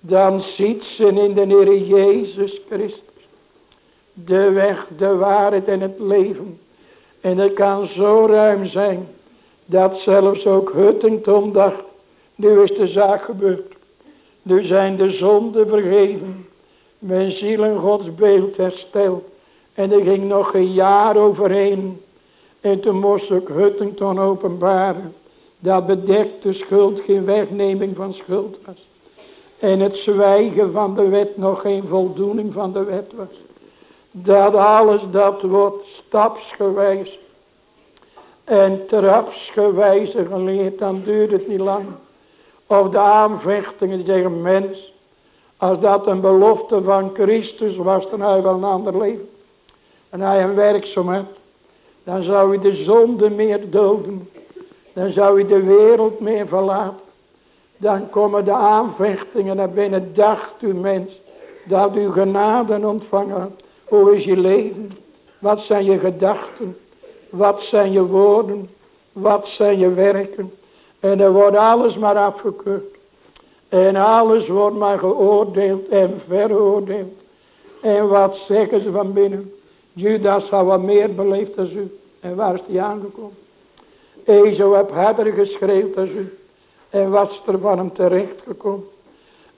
Dan ziet ze in de Heer Jezus Christus. De weg, de waarheid en het leven. En het kan zo ruim zijn. Dat zelfs ook Huttington dacht. Nu is de zaak gebeurd. Nu zijn de zonden vergeven. Mijn ziel en Gods beeld hersteld. En er ging nog een jaar overheen. En toen moest ik Huttington openbaren. Dat bedekte schuld geen wegneming van schuld was. En het zwijgen van de wet nog geen voldoening van de wet was. Dat alles dat wordt stapsgewijs en trapsgewijs geleerd, dan duurt het niet lang. Of de aanvechtingen tegen mens. Als dat een belofte van Christus was, dan hij wel een ander leven. En hij een werkzaamheid. Dan zou hij de zonde meer doden. Dan zou hij de wereld meer verlaten. Dan komen de aanvechtingen naar binnen. Dacht u mens, dat u genade ontvangen. Hoe is je leven? Wat zijn je gedachten? Wat zijn je woorden? Wat zijn je werken? En er wordt alles maar afgekeurd. En alles wordt maar geoordeeld en veroordeeld. En wat zeggen ze van binnen? Judas had wat meer beleefd dan u. En waar is die aangekomen? Ezo heb harder geschreeuwd als u. En wat is er van hem terechtgekomen?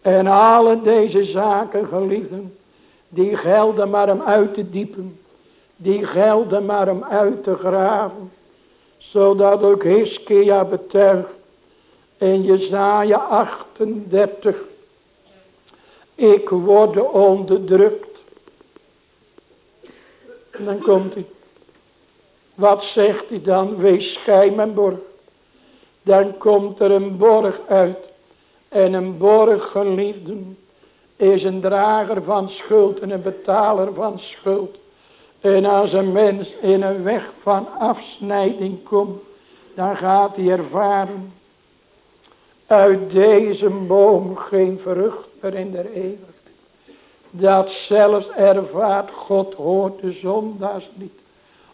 En alle deze zaken, geliefden, die gelden maar om uit te diepen. Die gelden maar om uit te graven. Zodat ook Hiskia betuigt. In Jezaja 38. Ik word onderdrukt. En dan komt hij. Wat zegt hij dan? Wees gij mijn borg. Dan komt er een borg uit. En een borg, geliefden, is een drager van schuld en een betaler van schuld. En als een mens in een weg van afsnijding komt, dan gaat hij ervaren. Uit deze boom geen vrucht meer in der eeuwigheid. Dat zelfs ervaart, God hoort de zondaars niet.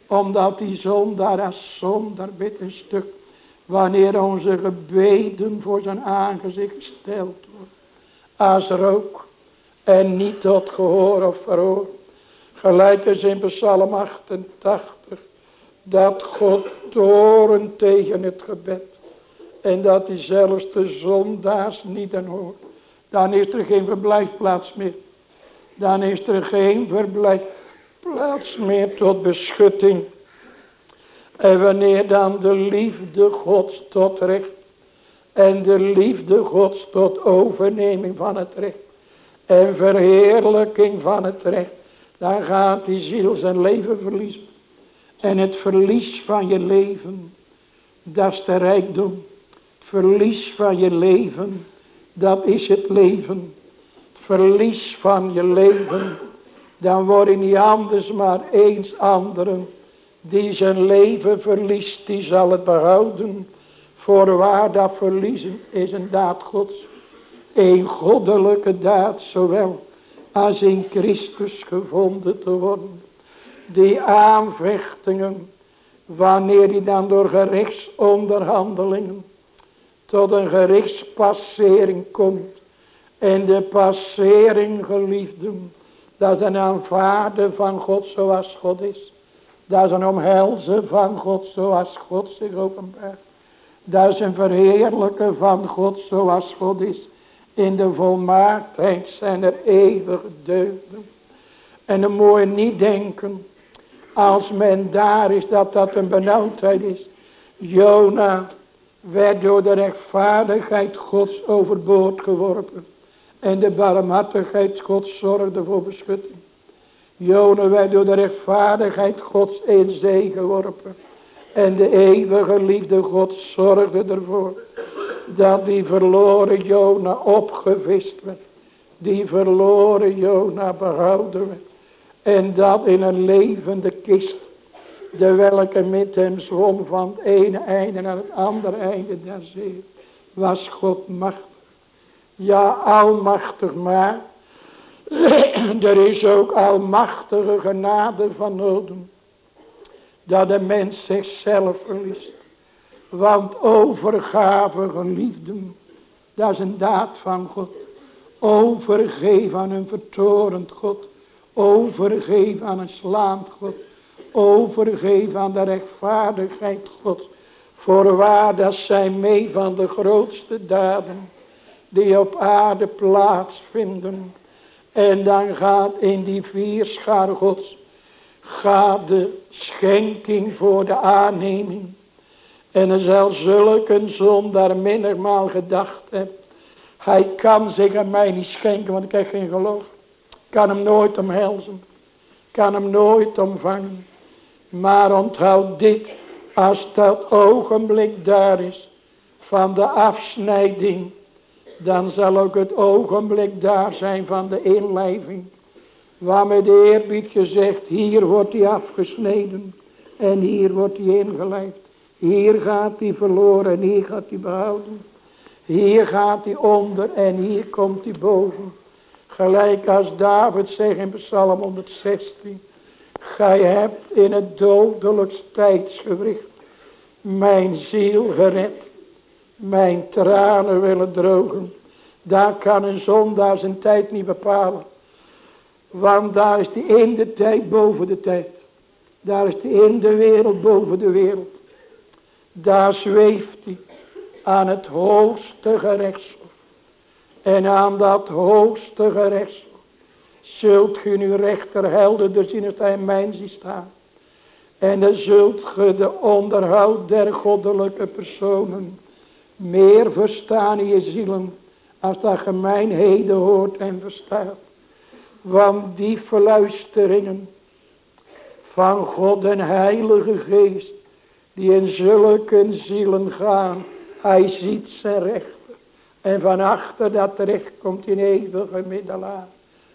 Omdat die zondaar als zondaar bidt een stuk. Wanneer onze gebeden voor zijn aangezicht gesteld worden. Als rook. En niet tot gehoor of verhoor. Gelijk is in Psalm 88. Dat God toren tegen het gebed. En dat hij zelfs de zondaars niet aan hoort. Dan is er geen verblijfplaats meer. Dan is er geen verblijfplaats meer tot beschutting. En wanneer dan de liefde Gods tot recht. En de liefde Gods tot overneming van het recht. En verheerlijking van het recht dan gaat die ziel zijn leven verliezen. En het verlies van je leven, dat is de rijkdom. Verlies van je leven, dat is het leven. Verlies van je leven, dan word je niet anders maar eens anderen. Die zijn leven verliest, die zal het behouden. Voorwaar dat verliezen is een daad gods. Een goddelijke daad, zowel als in Christus gevonden te worden. Die aanvechtingen, wanneer die dan door gerechtsonderhandelingen tot een gerichtspassering komt. En de passering, geliefden, dat is een aanvaarden van God zoals God is. Dat is een omhelzen van God zoals God zich openbaart. Dat is een verheerlijken van God zoals God is. In de volmaaktheid zijn er eeuwige deugden. En dan moet je niet denken, als men daar is, dat dat een benauwdheid is. Jona werd door de rechtvaardigheid Gods overboord geworpen. En de barmhartigheid Gods zorgde voor beschutting. Jona werd door de rechtvaardigheid Gods in zee geworpen. En de eeuwige liefde Gods zorgde ervoor. Dat die verloren Jona opgevist werd. Die verloren Jona behouden werd. En dat in een levende kist. De welke met hem zwom van het ene einde naar het andere einde der zee. Was God machtig. Ja, almachtig maar. [clears throat] er is ook almachtige genade van nodig. Dat de mens zichzelf verliest. Want overgave geliefden. Dat is een daad van God. Overgeven aan een vertorend God. Overgeven aan een slaand God. Overgeven aan de rechtvaardigheid God. Voorwaar dat zijn mee van de grootste daden. Die op aarde plaatsvinden. En dan gaat in die vier schaar gods. Gaat de schenking voor de aanneming. En er zal zulke zondaar mindermaal gedacht hebben. Hij kan zich aan mij niet schenken, want ik heb geen geloof. Kan hem nooit omhelzen. Kan hem nooit omvangen. Maar onthoud dit. Als dat ogenblik daar is. Van de afsnijding. Dan zal ook het ogenblik daar zijn van de inlijving. Waar met de eerbied gezegd. Hier wordt hij afgesneden. En hier wordt hij ingelijfd. Hier gaat hij verloren en hier gaat hij behouden. Hier gaat hij onder en hier komt hij boven. Gelijk als David zegt in Psalm 116. Gij hebt in het dodelijkst tijdsgewricht mijn ziel gered. Mijn tranen willen drogen. Daar kan een zondaar zijn tijd niet bepalen. Want daar is hij in de tijd boven de tijd. Daar is hij in de wereld boven de wereld. Daar zweeft hij aan het hoogste gerechtshof. En aan dat hoogste gerechtshof zult ge nu rechter helderder zien als hij mijn ziet staan. En dan zult ge de onderhoud der goddelijke personen meer verstaan in je zielen als dat ge mijn heden hoort en verstaat. Want die verluisteringen van God en Heilige Geest die in zulke zielen gaan. Hij ziet zijn rechter. En van achter dat recht komt in eeuwige middelaar.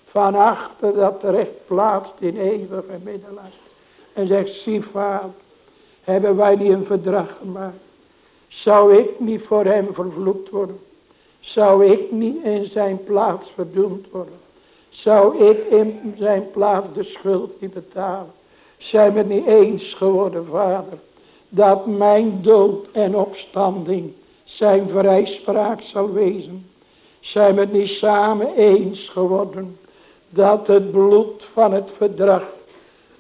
Van achter dat recht plaatst in eeuwige middelaar. En zegt, zie vader, hebben wij niet een verdrag gemaakt. Zou ik niet voor hem vervloekt worden? Zou ik niet in zijn plaats verdoemd worden? Zou ik in zijn plaats de schuld niet betalen? Zijn we niet eens geworden, vader? Dat mijn dood en opstanding zijn vrijspraak zal wezen. Zijn we niet samen eens geworden dat het bloed van het verdrag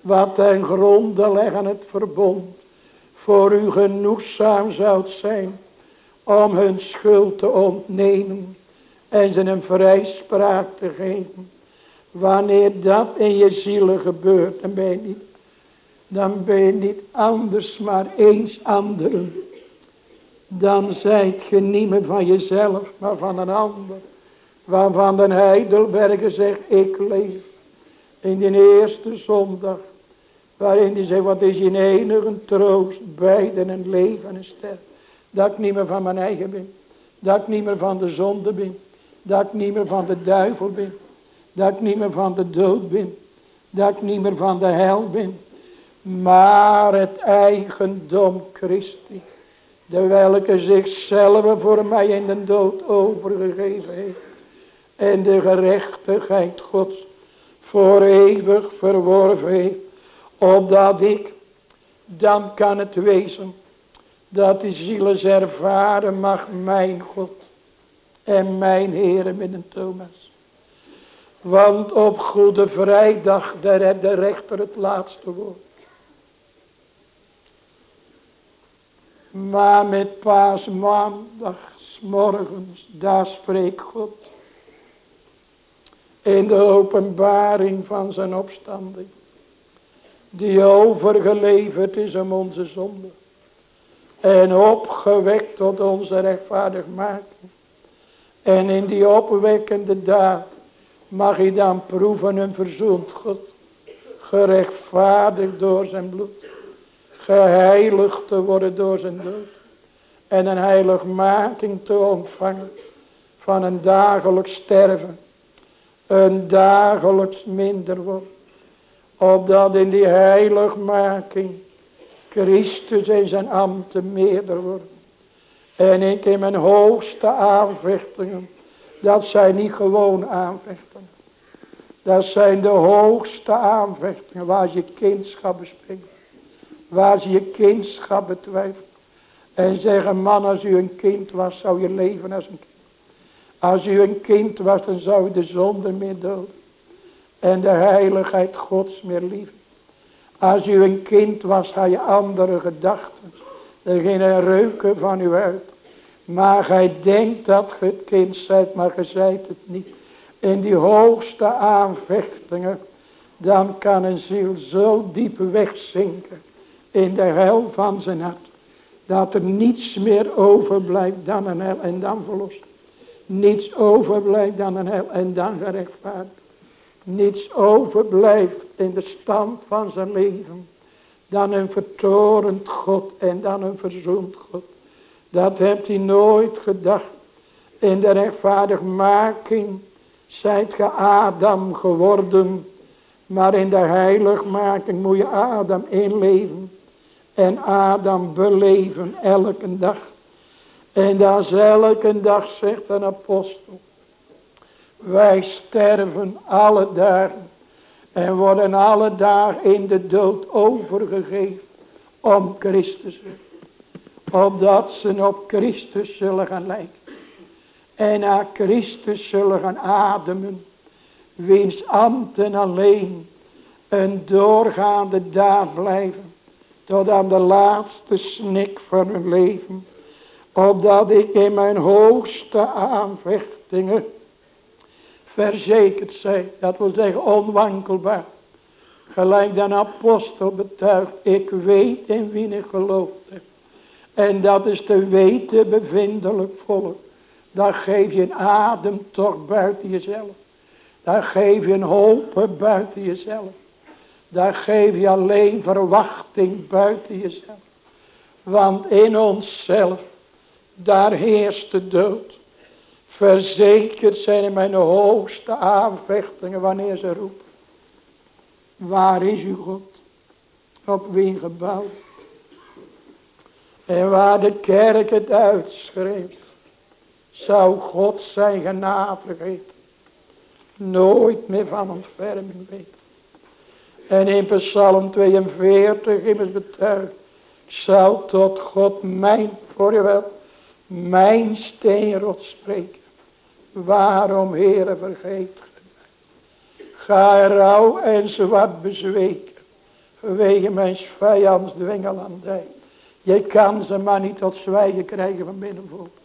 wat ten gronde leggen het verbond voor u genoegzaam zou zijn om hun schuld te ontnemen en ze een vrijspraak te geven. Wanneer dat in je zielen gebeurt, dan ben niet dan ben je niet anders maar eens anderen. Dan zijt je niet meer van jezelf, maar van een ander. Waarvan de Heidelberger zegt, ik leef. In die eerste zondag. Waarin hij zegt, wat is in enige troost, beiden en leven en sterven. Dat ik niet meer van mijn eigen ben. Dat ik niet meer van de zonde ben. Dat ik niet meer van de duivel ben. Dat ik niet meer van de dood ben. Dat ik niet meer van de hel ben. Maar het eigendom Christi. De welke zichzelf voor mij in de dood overgegeven heeft. En de gerechtigheid Gods voor eeuwig verworven heeft. Opdat ik, dan kan het wezen dat de zielen ervaren mag mijn God en mijn Heer een Thomas. Want op Goede Vrijdag, daar de rechter het laatste woord. Maar met paasmaandag, morgens, daar spreekt God. In de openbaring van zijn opstanding. Die overgeleverd is om onze zonde. En opgewekt tot onze rechtvaardigmaking. En in die opwekkende daad mag hij dan proeven een verzoend God. Gerechtvaardigd door zijn bloed. Geheiligd te worden door zijn dood. En een heiligmaking te ontvangen. Van een dagelijks sterven. Een dagelijks minder wordt. Opdat in die heiligmaking Christus en zijn ambten meerder worden. En ik in mijn hoogste aanvechtingen. Dat zijn niet gewoon aanvechtingen. Dat zijn de hoogste aanvechtingen waar je kindschap bespreekt. Waar ze je kindschap betwijfelt. En zeggen man als u een kind was zou je leven als een kind. Als u een kind was dan zou u de zonde meer doden. En de heiligheid gods meer liefde. Als u een kind was, had je andere gedachten. Er gingen reuken van u uit. Maar gij denkt dat ge het kind zijt, maar ge zijt het niet. In die hoogste aanvechtingen, dan kan een ziel zo diep wegzinken in de hel van zijn hart. Dat er niets meer overblijft dan een hel en dan verlost. Niets overblijft dan een hel en dan gerechtvaardigd niets overblijft in de stand van zijn leven. Dan een vertorend God en dan een verzoend God. Dat hebt hij nooit gedacht. In de rechtvaardigmaking zijt ge Adam geworden. Maar in de heiligmaking moet je Adam inleven. En Adam beleven elke dag. En dat is elke dag, zegt een apostel. Wij sterven alle dagen. En worden alle dagen in de dood overgegeven. Om Christus. Opdat ze op Christus zullen gaan lijken. En naar Christus zullen gaan ademen. Wiens ambten alleen een doorgaande daad blijven. Tot aan de laatste snik van hun leven. Opdat ik in mijn hoogste aanvechtingen verzekerd zijn. Dat wil zeggen onwankelbaar. Gelijk de apostel betuigt. Ik weet in wie ik geloof heb. En dat is te weten bevindelijk volk. Dan geef je een adem toch buiten jezelf. Dan geef je een hoop buiten jezelf. Dan geef je alleen verwachting buiten jezelf. Want in onszelf, daar heerst de dood. Verzekerd zijn in mijn hoogste aanvechtingen wanneer ze roepen. Waar is uw God? Op wie gebouwd? En waar de kerk het uitschreef. Zou God zijn genade geven. Nooit meer van ontferming weten. En in Psalm 42 immers betuigd. Zou tot God mijn, voor je wel, mijn steenrot spreken. Waarom, Heere, vergeet Ga rouw en zwart bezweken. Vanwege mijn vijands dwingelandij. Je kan ze maar niet tot zwijgen krijgen van binnenvolk.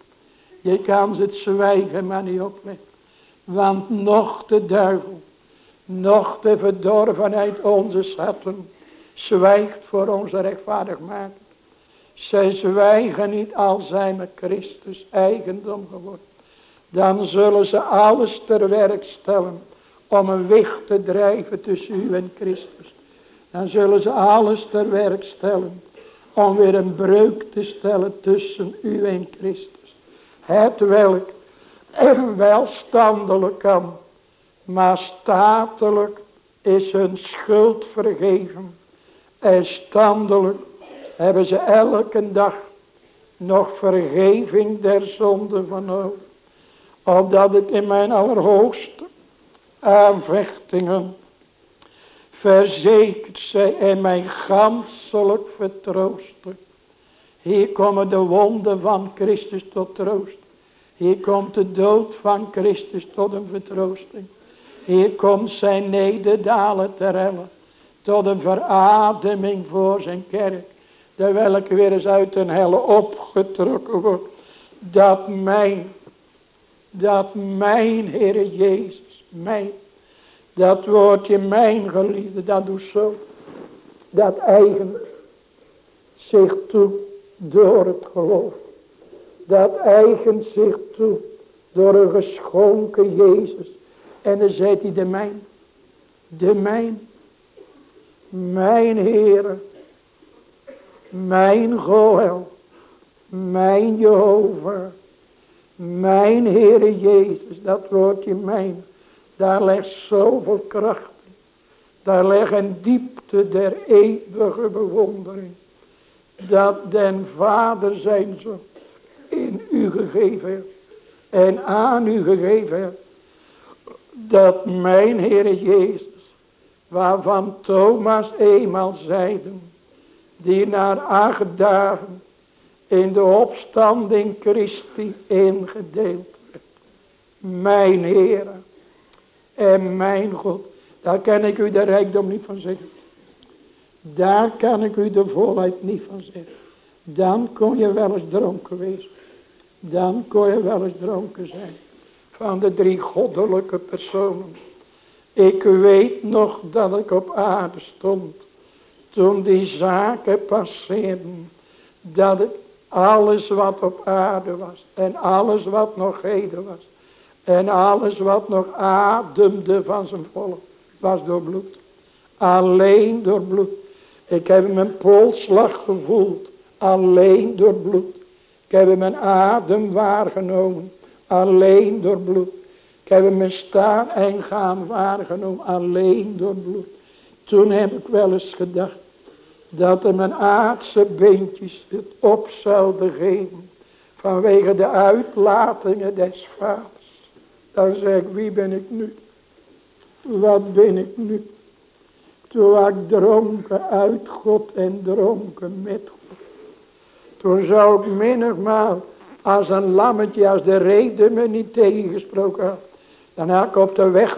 Je kan ze het zwijgen maar niet opleggen. Want nog de duivel, nog de verdorvenheid onze schatten, zwijgt voor onze rechtvaardig maken. Zij zwijgen niet al zijn met Christus eigendom geworden dan zullen ze alles ter werk stellen om een weg te drijven tussen u en Christus. Dan zullen ze alles ter werk stellen om weer een breuk te stellen tussen u en Christus. Het welk [clears throat] welstandelijk kan, maar statelijk is hun schuld vergeven. En standelijk hebben ze elke dag nog vergeving der zonde van over. Opdat ik in mijn allerhoogste aanvechtingen verzekerd zij en mijn ganselijk vertroosten. Hier komen de wonden van Christus tot troost. Hier komt de dood van Christus tot een vertroosting. Hier komt zijn nederdalen ter helle. Tot een verademing voor zijn kerk. De welke weer eens uit een helle opgetrokken wordt. Dat mijn, dat mijn Heere Jezus, mijn, dat woordje mijn geliefde, dat doet zo. Dat eigen zich toe door het geloof. Dat eigen zich toe door een geschonken Jezus. En dan zegt hij de mijn. De mijn. Mijn Heere. Mijn Goel. Mijn Jehovah. Mijn Heere Jezus. Dat woordje mijn. Daar ligt zoveel kracht. Daar ligt een diepte der eeuwige bewondering. Dat den Vader zijn zo in u gegeven. En aan u gegeven dat mijn Heere Jezus, waarvan Thomas eenmaal zeide, die naar acht dagen in de opstanding Christi ingedeeld werd. Mijn Heere en mijn God, daar kan ik u de rijkdom niet van zeggen. Daar kan ik u de volheid niet van zeggen. Dan kon je wel eens dronken wezen. Dan kon je wel eens dronken zijn van de drie goddelijke personen. Ik weet nog dat ik op aarde stond. Toen die zaken passeerden. Dat ik alles wat op aarde was. En alles wat nog heden was. En alles wat nog ademde van zijn volk. Was door bloed. Alleen door bloed. Ik heb mijn polsslag gevoeld. Alleen door bloed. Ik heb mijn adem waargenomen. Alleen door bloed. Ik heb hem staan en gaan waargenomen. Alleen door bloed. Toen heb ik wel eens gedacht. Dat er mijn aardse beentjes het op zouden geven. Vanwege de uitlatingen des vaders. Dan zeg ik wie ben ik nu. Wat ben ik nu. Toen ik dronken uit God en dronken met God. Toen zou ik menigmaal als een lammetje, als de reden me niet tegengesproken had. Dan had ik op de weg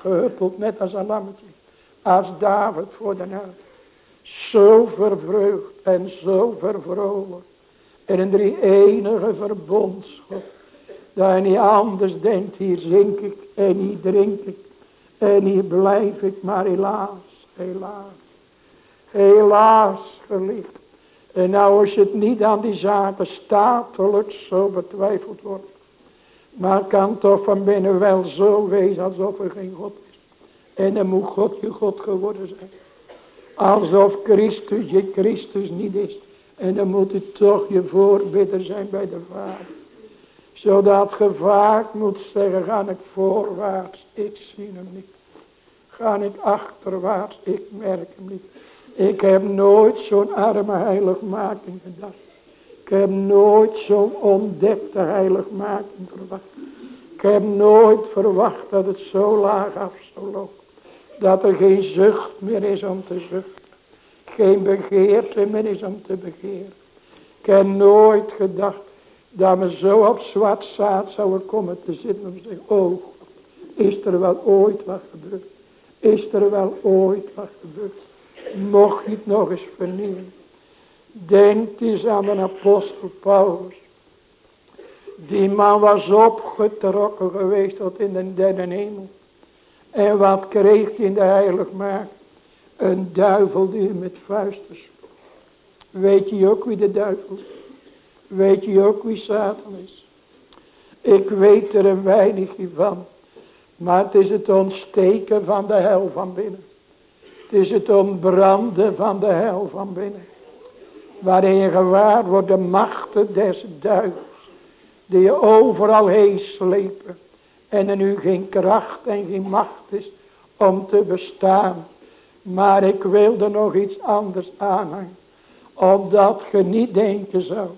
gehuppeld, net als een lammetje. Als David voor de nacht. Zo vervreugd en zo vervrolijk. En een drie enige verbondschap. Dat hij niet anders denkt, hier zink ik en hier drink ik. En hier blijf ik, maar helaas, helaas. Helaas, geliefd. En nou als het niet aan die zaken statelijk zo betwijfeld wordt. Maar kan toch van binnen wel zo wezen alsof er geen God is. En dan moet God je God geworden zijn. Alsof Christus je Christus niet is. En dan moet het toch je voorbidder zijn bij de Vader. Zodat ge vaak moet zeggen, ga ik voorwaarts, ik zie hem niet. Ga ik achterwaarts, ik merk hem niet. Ik heb nooit zo'n arme heiligmaking gedacht. Ik heb nooit zo'n ontdekte heiligmaking verwacht. Ik heb nooit verwacht dat het zo laag af zou lopen. Dat er geen zucht meer is om te zuchten. Geen begeerte meer is om te begeren. Ik heb nooit gedacht dat we zo op zwart zaad zouden komen te zitten. Om te zeggen, oh, is er wel ooit wat gebeurd? Is er wel ooit wat gebeurd? Mocht het nog eens vernieuwen. Denk eens aan de apostel Paulus. Die man was opgetrokken geweest tot in de derde hemel. En wat kreeg hij in de heilig maak? Een duivel die met vuisten. Weet je ook wie de duivel is? Weet je ook wie Satan is? Ik weet er een weinigje van. Maar het is het ontsteken van de hel van binnen. Is het ontbranden van de hel van binnen. Waarin gewaar wordt de machten des duivels. Die je overal heen slepen. En er nu geen kracht en geen macht is om te bestaan. Maar ik wilde nog iets anders aanhangen. Opdat je niet denken zou.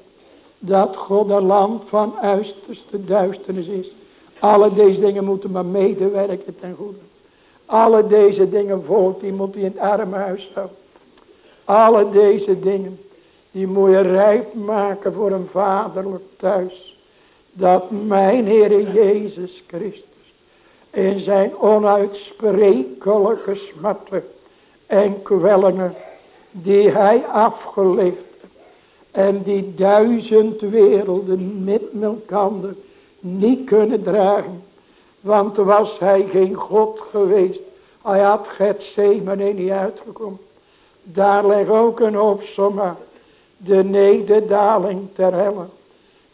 Dat God een land van uiterste duisternis is. Alle deze dingen moeten maar medewerken ten goede. Alle deze dingen voort, die moet hij in het armhuis houden. Alle deze dingen, die moet je rijp maken voor een vaderlijk thuis. Dat mijn Heer Jezus Christus in zijn onuitsprekelijke smarten en kwellingen die hij afgeleefd en die duizend werelden met elkaar niet kunnen dragen. Want was hij geen God geweest. Hij had Gethsemane niet uitgekomen. Daar ligt ook een opsomma. De nederdaling ter helle.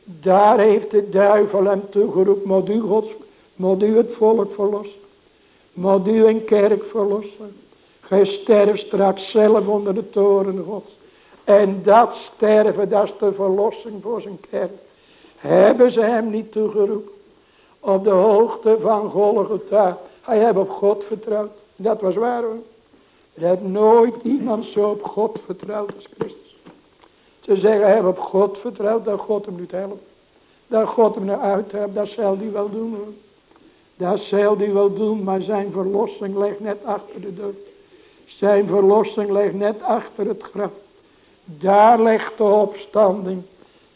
Daar heeft de duivel hem toegeroepen. Moet u, God, moet u het volk verlossen. Moet u een kerk verlossen. Gij sterft straks zelf onder de toren gods. En dat sterven, dat is de verlossing voor zijn kerk. Hebben ze hem niet toegeroepen. Op de hoogte van Golgotha. Hij heeft op God vertrouwd. Dat was waar hoor. Er heeft nooit iemand zo op God vertrouwd als Christus. Ze zeggen, hij heeft op God vertrouwd, dat God hem niet helpt. Dat God hem eruit hebt, dat zal hij wel doen hoor. Dat zal hij wel doen, maar zijn verlossing ligt net achter de dood. Zijn verlossing ligt net achter het graf. Daar ligt de opstanding.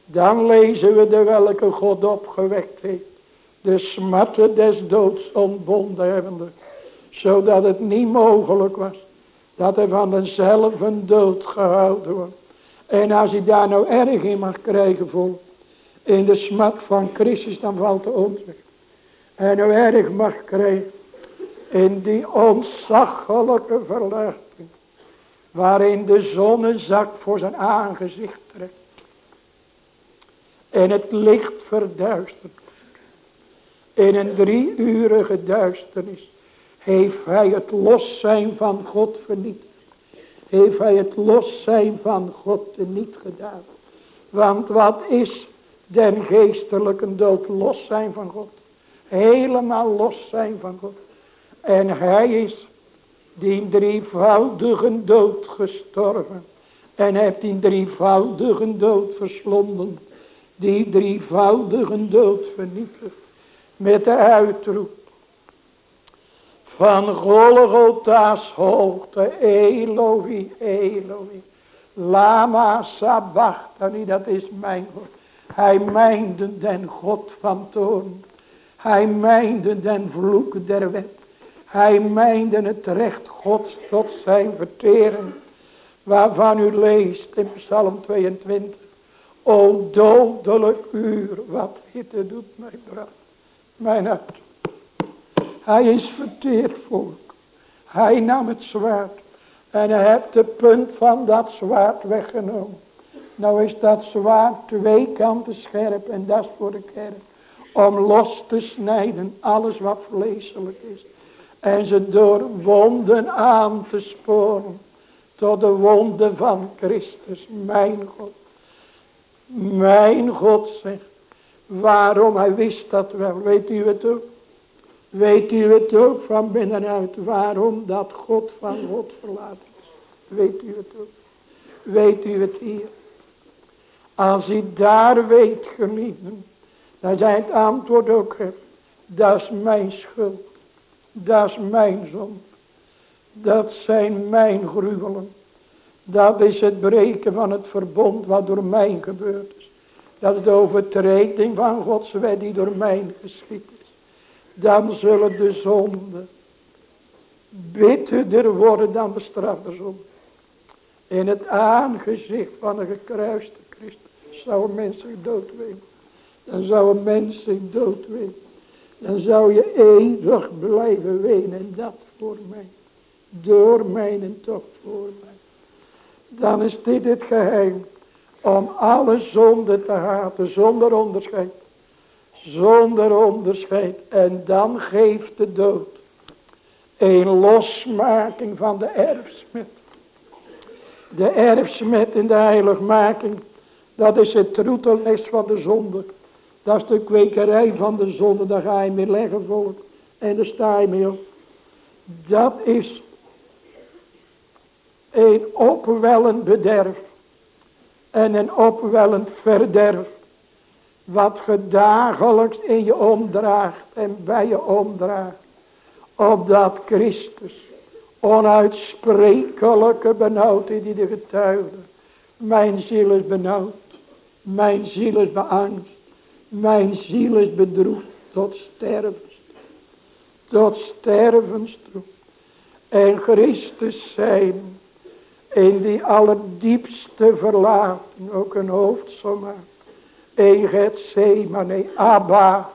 Dan lezen we de welke God opgewekt heeft. De smatten des doods ontbonden hebbende. Zodat het niet mogelijk was. Dat hij van dezelfde dood gehouden wordt. En als hij daar nou erg in mag krijgen vol. In de smat van Christus dan valt de weg. En nou erg mag krijgen. In die ontzaglijke verlichting. Waarin de zonnezak voor zijn aangezicht trekt. En het licht verduistert. In een drieurige duisternis. Heeft hij het loszijn van God vernietigd. Heeft hij het loszijn van God niet gedaan. Want wat is den geestelijke dood los zijn van God. Helemaal los zijn van God. En hij is die drievoudige dood gestorven. En heeft die drievoudige dood verslonden. Die drievoudige dood vernietigd. Met de uitroep. Van Golgotha's hoogte. Eloi, Eloi. Lama sabachthani. Dat is mijn God. Hij mijnde den God van toorn. Hij mijnde den vloek der wet. Hij meende het recht gods tot zijn vertering. Waarvan u leest in Psalm 22. O dodelijk uur, wat hitte doet mijn braaf. Mijn hart. Hij is verteerd volk. Hij nam het zwaard. En hij heeft de punt van dat zwaard weggenomen. Nou is dat zwaard twee kanten scherp en dat is voor de kerk. Om los te snijden alles wat vleeselijk is. En ze door wonden aan te sporen. Tot de wonden van Christus. Mijn God. Mijn God zegt. Waarom? Hij wist dat wel. Weet u het ook? Weet u het ook van binnenuit. Waarom dat God van God verlaten is. Weet u het ook? Weet u het hier? Als u daar weet geliefden. Dan zijn het antwoord ook. Dat is mijn schuld. Dat is mijn zon. Dat zijn mijn gruwelen. Dat is het breken van het verbond wat door mij gebeurd is. Dat de overtreding van Gods wet die door mij geschied is. Dan zullen de zonden bitterder worden dan de strafde zonde. In het aangezicht van een gekruiste Christus zou een mens zich dood. Dan zou een mens zich dood. Dan zou je eeuwig blijven wenen. En dat voor mij. Door mij en toch voor mij. Dan is dit het geheim. Om alle zonden te haten zonder onderscheid. Zonder onderscheid. En dan geeft de dood een losmaking van de erfsmet. De erfsmet in de heiligmaking. Dat is het troetelnes van de zonde. Dat is de kwekerij van de zonde. Daar ga je mee leggen volk. En daar sta je mee op. Dat is een opwellend bederf. En een opwellend verderf. Wat je dagelijks in je omdraagt en bij je omdraagt. Opdat Christus onuitsprekelijke benauwdheid die de getuigde. Mijn ziel is benauwd. Mijn ziel is beangst. Mijn ziel is bedroefd tot stervens. Tot stervens toe. En Christus zijn in die allerdiepste verlating ook een hoofdsom Een Gethsemane, Abba,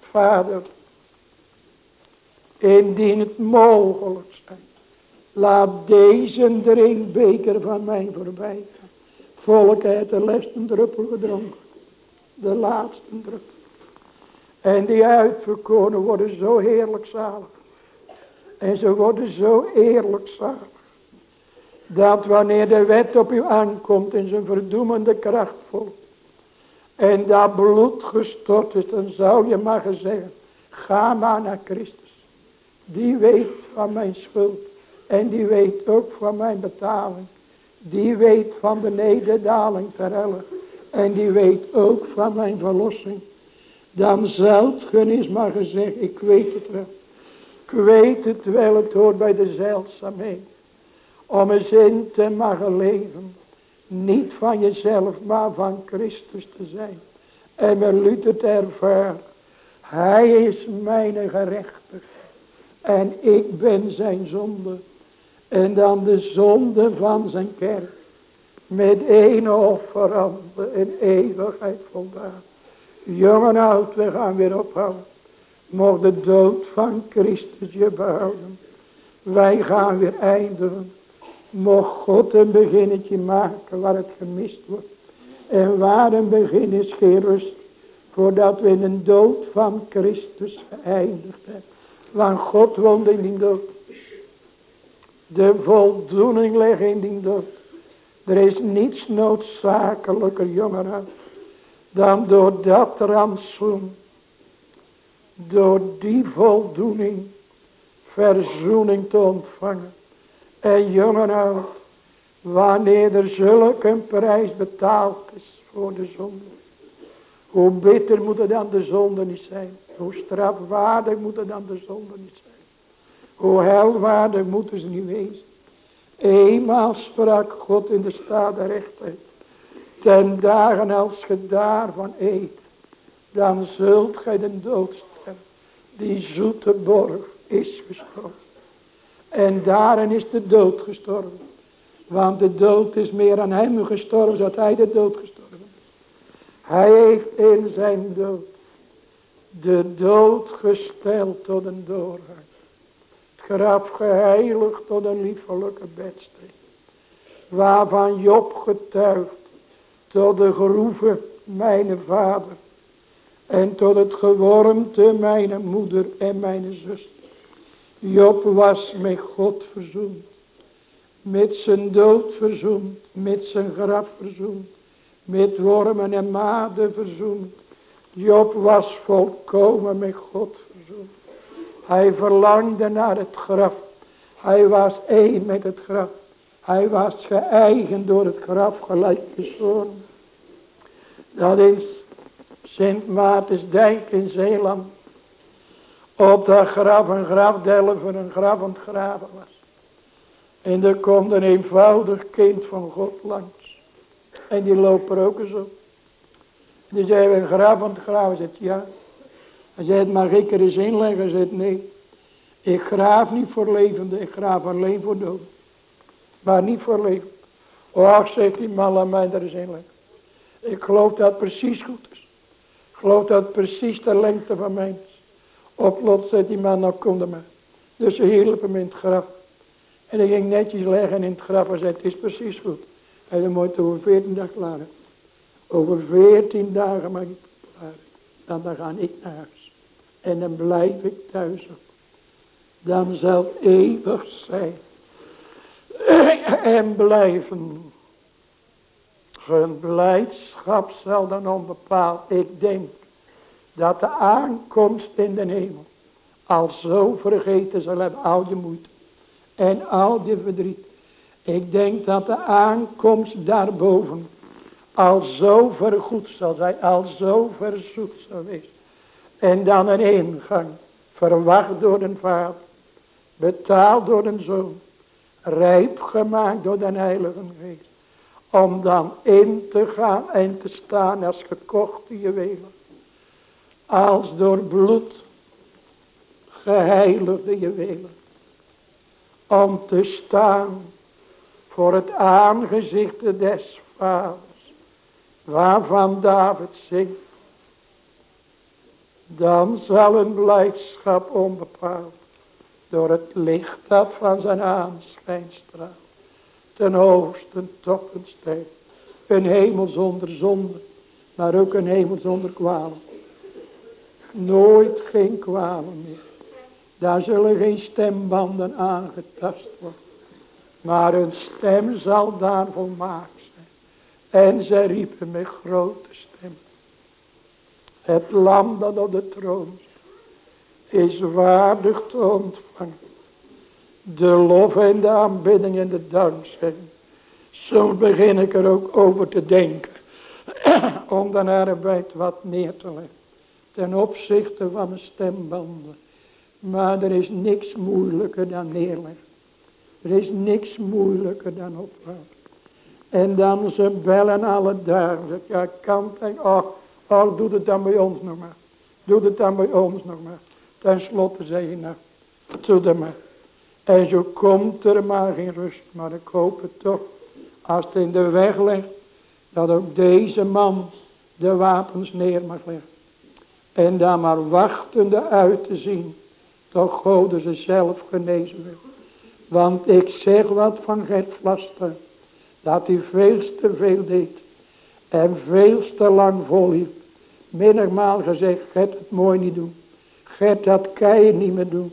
Vader, indien het mogelijk zijn, laat deze drinkbeker van mij voorbij gaan. Volk heeft de laatste druppel gedronken, de laatste druppel. En die uitverkoren worden zo heerlijk zalig. En ze worden zo eerlijk zalig. Dat wanneer de wet op u aankomt in zijn verdoemende kracht volgt. En dat bloed gestort is, dan zou je maar zeggen. Ga maar naar Christus. Die weet van mijn schuld. En die weet ook van mijn betaling. Die weet van de nederdaling ter helle. En die weet ook van mijn verlossing. Dan zult je eens maar gezegd, ik weet het wel. Ik weet het wel, het hoort bij de zeldzaamheid. Om eens in te mogen leven. Niet van jezelf, maar van Christus te zijn. En met Luther te. Hij is mijn gerechtigheid. En ik ben zijn zonde. En dan de zonde van zijn kerk. Met één offerande in eeuwigheid voldaan. Jong en oud, we gaan weer ophouden. Mocht de dood van Christus je behouden. Wij gaan weer eindigen. Mocht God een beginnetje maken waar het gemist wordt. En waar een begin is geen rust. Voordat we in de dood van Christus geëindigd hebben. Want God woont in die dood. De voldoening ligt in die dood. Er is niets noodzakelijker, jongeren, dan door dat rantsoen, door die voldoening, verzoening te ontvangen. En jongeren, wanneer er zulk een prijs betaald is voor de zonde, hoe bitter moet dan de zonde niet zijn. Hoe strafwaardig moet dan de zonde niet zijn. Hoe helwaardig moeten ze niet wezen. Eenmaal sprak God in de staat der rechtheid. Ten dagen als ge daarvan eet. Dan zult gij de dood. Die zoete borg is gestorven. En daarin is de dood gestorven. Want de dood is meer aan hem gestorven. Zodat hij de dood gestorven is. Hij heeft in zijn dood. De dood gesteld tot een doorgang graf geheiligd tot een liefelijke bedstee. Waarvan Job getuigt tot de groeve mijn vader. En tot het gewormte mijn moeder en mijn zuster. Job was met God verzoend. Met zijn dood verzoend. Met zijn graf verzoend. Met wormen en maden verzoend. Job was volkomen met God verzoend. Hij verlangde naar het graf. Hij was één met het graf. Hij was geëigend door het graf gelijk zoon. Dat is Sint Maartensdijk in Zeeland. Op dat graf een grafdelver een grafend graven was. En er komt een eenvoudig kind van God langs. En die loopt er ook eens op. Die zei, een grafend graven. Zegt, ja. Hij zei, mag ik er eens inleggen? Hij zei, nee. Ik graaf niet voor levende, ik graaf alleen voor dood. Maar niet voor leven. Och, zegt die man, laat mij er eens inleggen. Ik geloof dat het precies goed is. Ik geloof dat het precies de lengte van mij is. Op lot zegt die man, nou kom maar. Dus ze hielp hem in het graf. En hij ging netjes leggen in het graf en zei, het is precies goed. Hij zei, moet over veertien dagen klaar Over veertien dagen mag ik klaar dan, dan ga ik naar huis. En dan blijf ik thuis Dan zal eeuwig zijn. [clears throat] en blijven. Hun blijdschap zal dan onbepaald. Ik denk dat de aankomst in de hemel al zo vergeten zal hebben. Al je moeite. En al je verdriet. Ik denk dat de aankomst daarboven al zo vergoed zal zijn, al zo verzoet zal wezen. En dan een ingang, verwacht door de Vader, betaald door de Zoon, rijp gemaakt door de Heilige Geest. Om dan in te gaan en te staan als gekochte juwelen. Als door bloed geheiligde juwelen. Om te staan voor het aangezicht des vaders. Waarvan David zingt. Dan zal een blijdschap onbepaald. Door het licht dat van zijn aanschijn straalt. Ten hoogsten toppen stijgt. Een hemel zonder zonde. Maar ook een hemel zonder kwalen. Nooit geen kwalen meer. Daar zullen geen stembanden aangetast worden. Maar hun stem zal daar volmaakt zijn. En zij riepen met grote stem. Het lam dat op de troon is waardig te ontvangen. De lof en de aanbidding en de dankzegging. Zo begin ik er ook over te denken. [clears throat] Om dan arbeid wat neer te leggen. Ten opzichte van mijn stembanden. Maar er is niks moeilijker dan neerleggen. Er is niks moeilijker dan ophouden. En dan ze bellen alle dagen. Ja, kan denk, oh, oh, doe het dan bij ons nog maar. Doe het dan bij ons nog maar. Ten slotte zei je nou, doe maar. En zo komt er maar geen rust. Maar ik hoop het toch, als het in de weg ligt, dat ook deze man de wapens neer mag leggen. En dan maar wachtende uit te zien, toch God ze zelf genezen wil. Want ik zeg wat van Gert Vlaster. Dat hij veel te veel deed. En veel te lang volhield. Menigmaal gezegd, Gert het mooi niet doen. Gert dat kan je niet meer doen.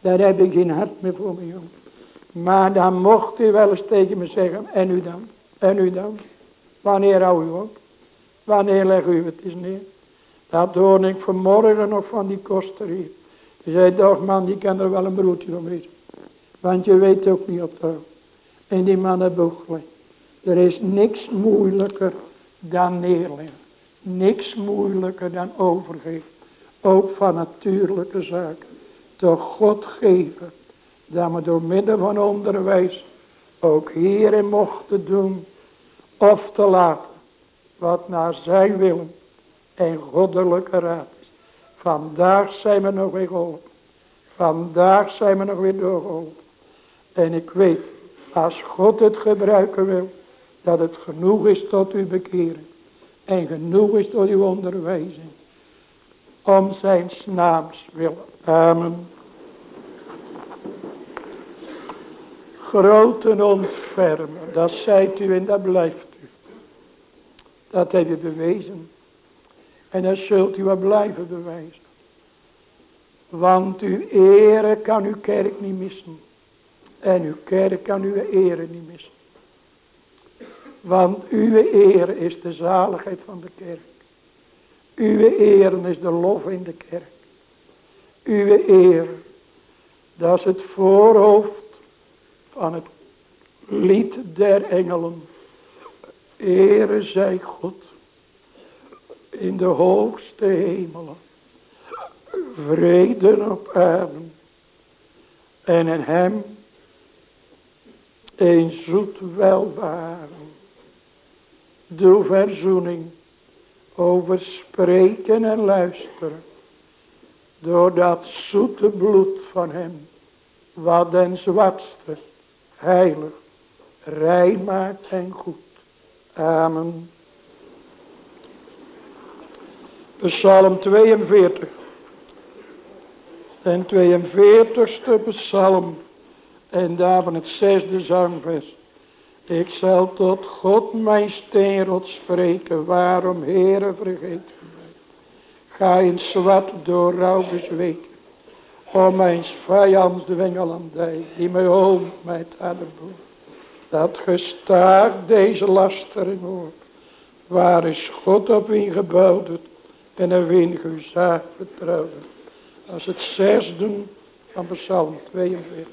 Daar heb ik geen hart meer voor me jongen. Maar dan mocht u wel eens tegen me zeggen. En u dan? En u dan? Wanneer hou u op? Wanneer leg u het eens neer? Dat hoorde ik vanmorgen nog van die koster hier. Die zei, man, die kan er wel een broertje om. Want je weet ook niet op de En die mannen boegelen. Er is niks moeilijker dan neerleggen. Niks moeilijker dan overgeven. Ook van natuurlijke zaken. Toch God geven. Dat we door middel van onderwijs ook hierin mochten doen. Of te laten. Wat naar zijn willen en goddelijke raad is. Vandaag zijn we nog weer geholpen. Vandaag zijn we nog weer doorgeholpen. En ik weet, als God het gebruiken wil, dat het genoeg is tot uw bekering. En genoeg is tot uw onderwijzing. Om zijn naams wil. Amen. Grote ontfermen, dat zijt u en dat blijft u. Dat heb je bewezen. En dat zult u wel blijven bewijzen. Want uw ere kan uw kerk niet missen. En uw kerk kan uw ere niet missen. Want uw ere is de zaligheid van de kerk. Uw ere is de lof in de kerk. Uw eer, dat is het voorhoofd van het lied der engelen. Ere zij God in de hoogste hemelen. Vrede op aarde. En in hem een zoet welvaren. Doe verzoening over spreken en luisteren. Door dat zoete bloed van hem. Wat den zwartste heilig, rein maakt en goed. Amen. Psalm 42. En 42ste psalm. En daarvan het zesde zangvers. Ik zal tot God mijn steenrot spreken. Waarom, Heere, vergeet u mij. Ga in zwart door rouw bezweken. Om mijn vijands dwingelandij. Die mij hoomt met ademboer. Dat gestaag deze lastering hoort. Waar is God op wie gebouwd en een weinig u zaak vertrouwen. Als het zesde van Psalm 42.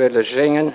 willen zingen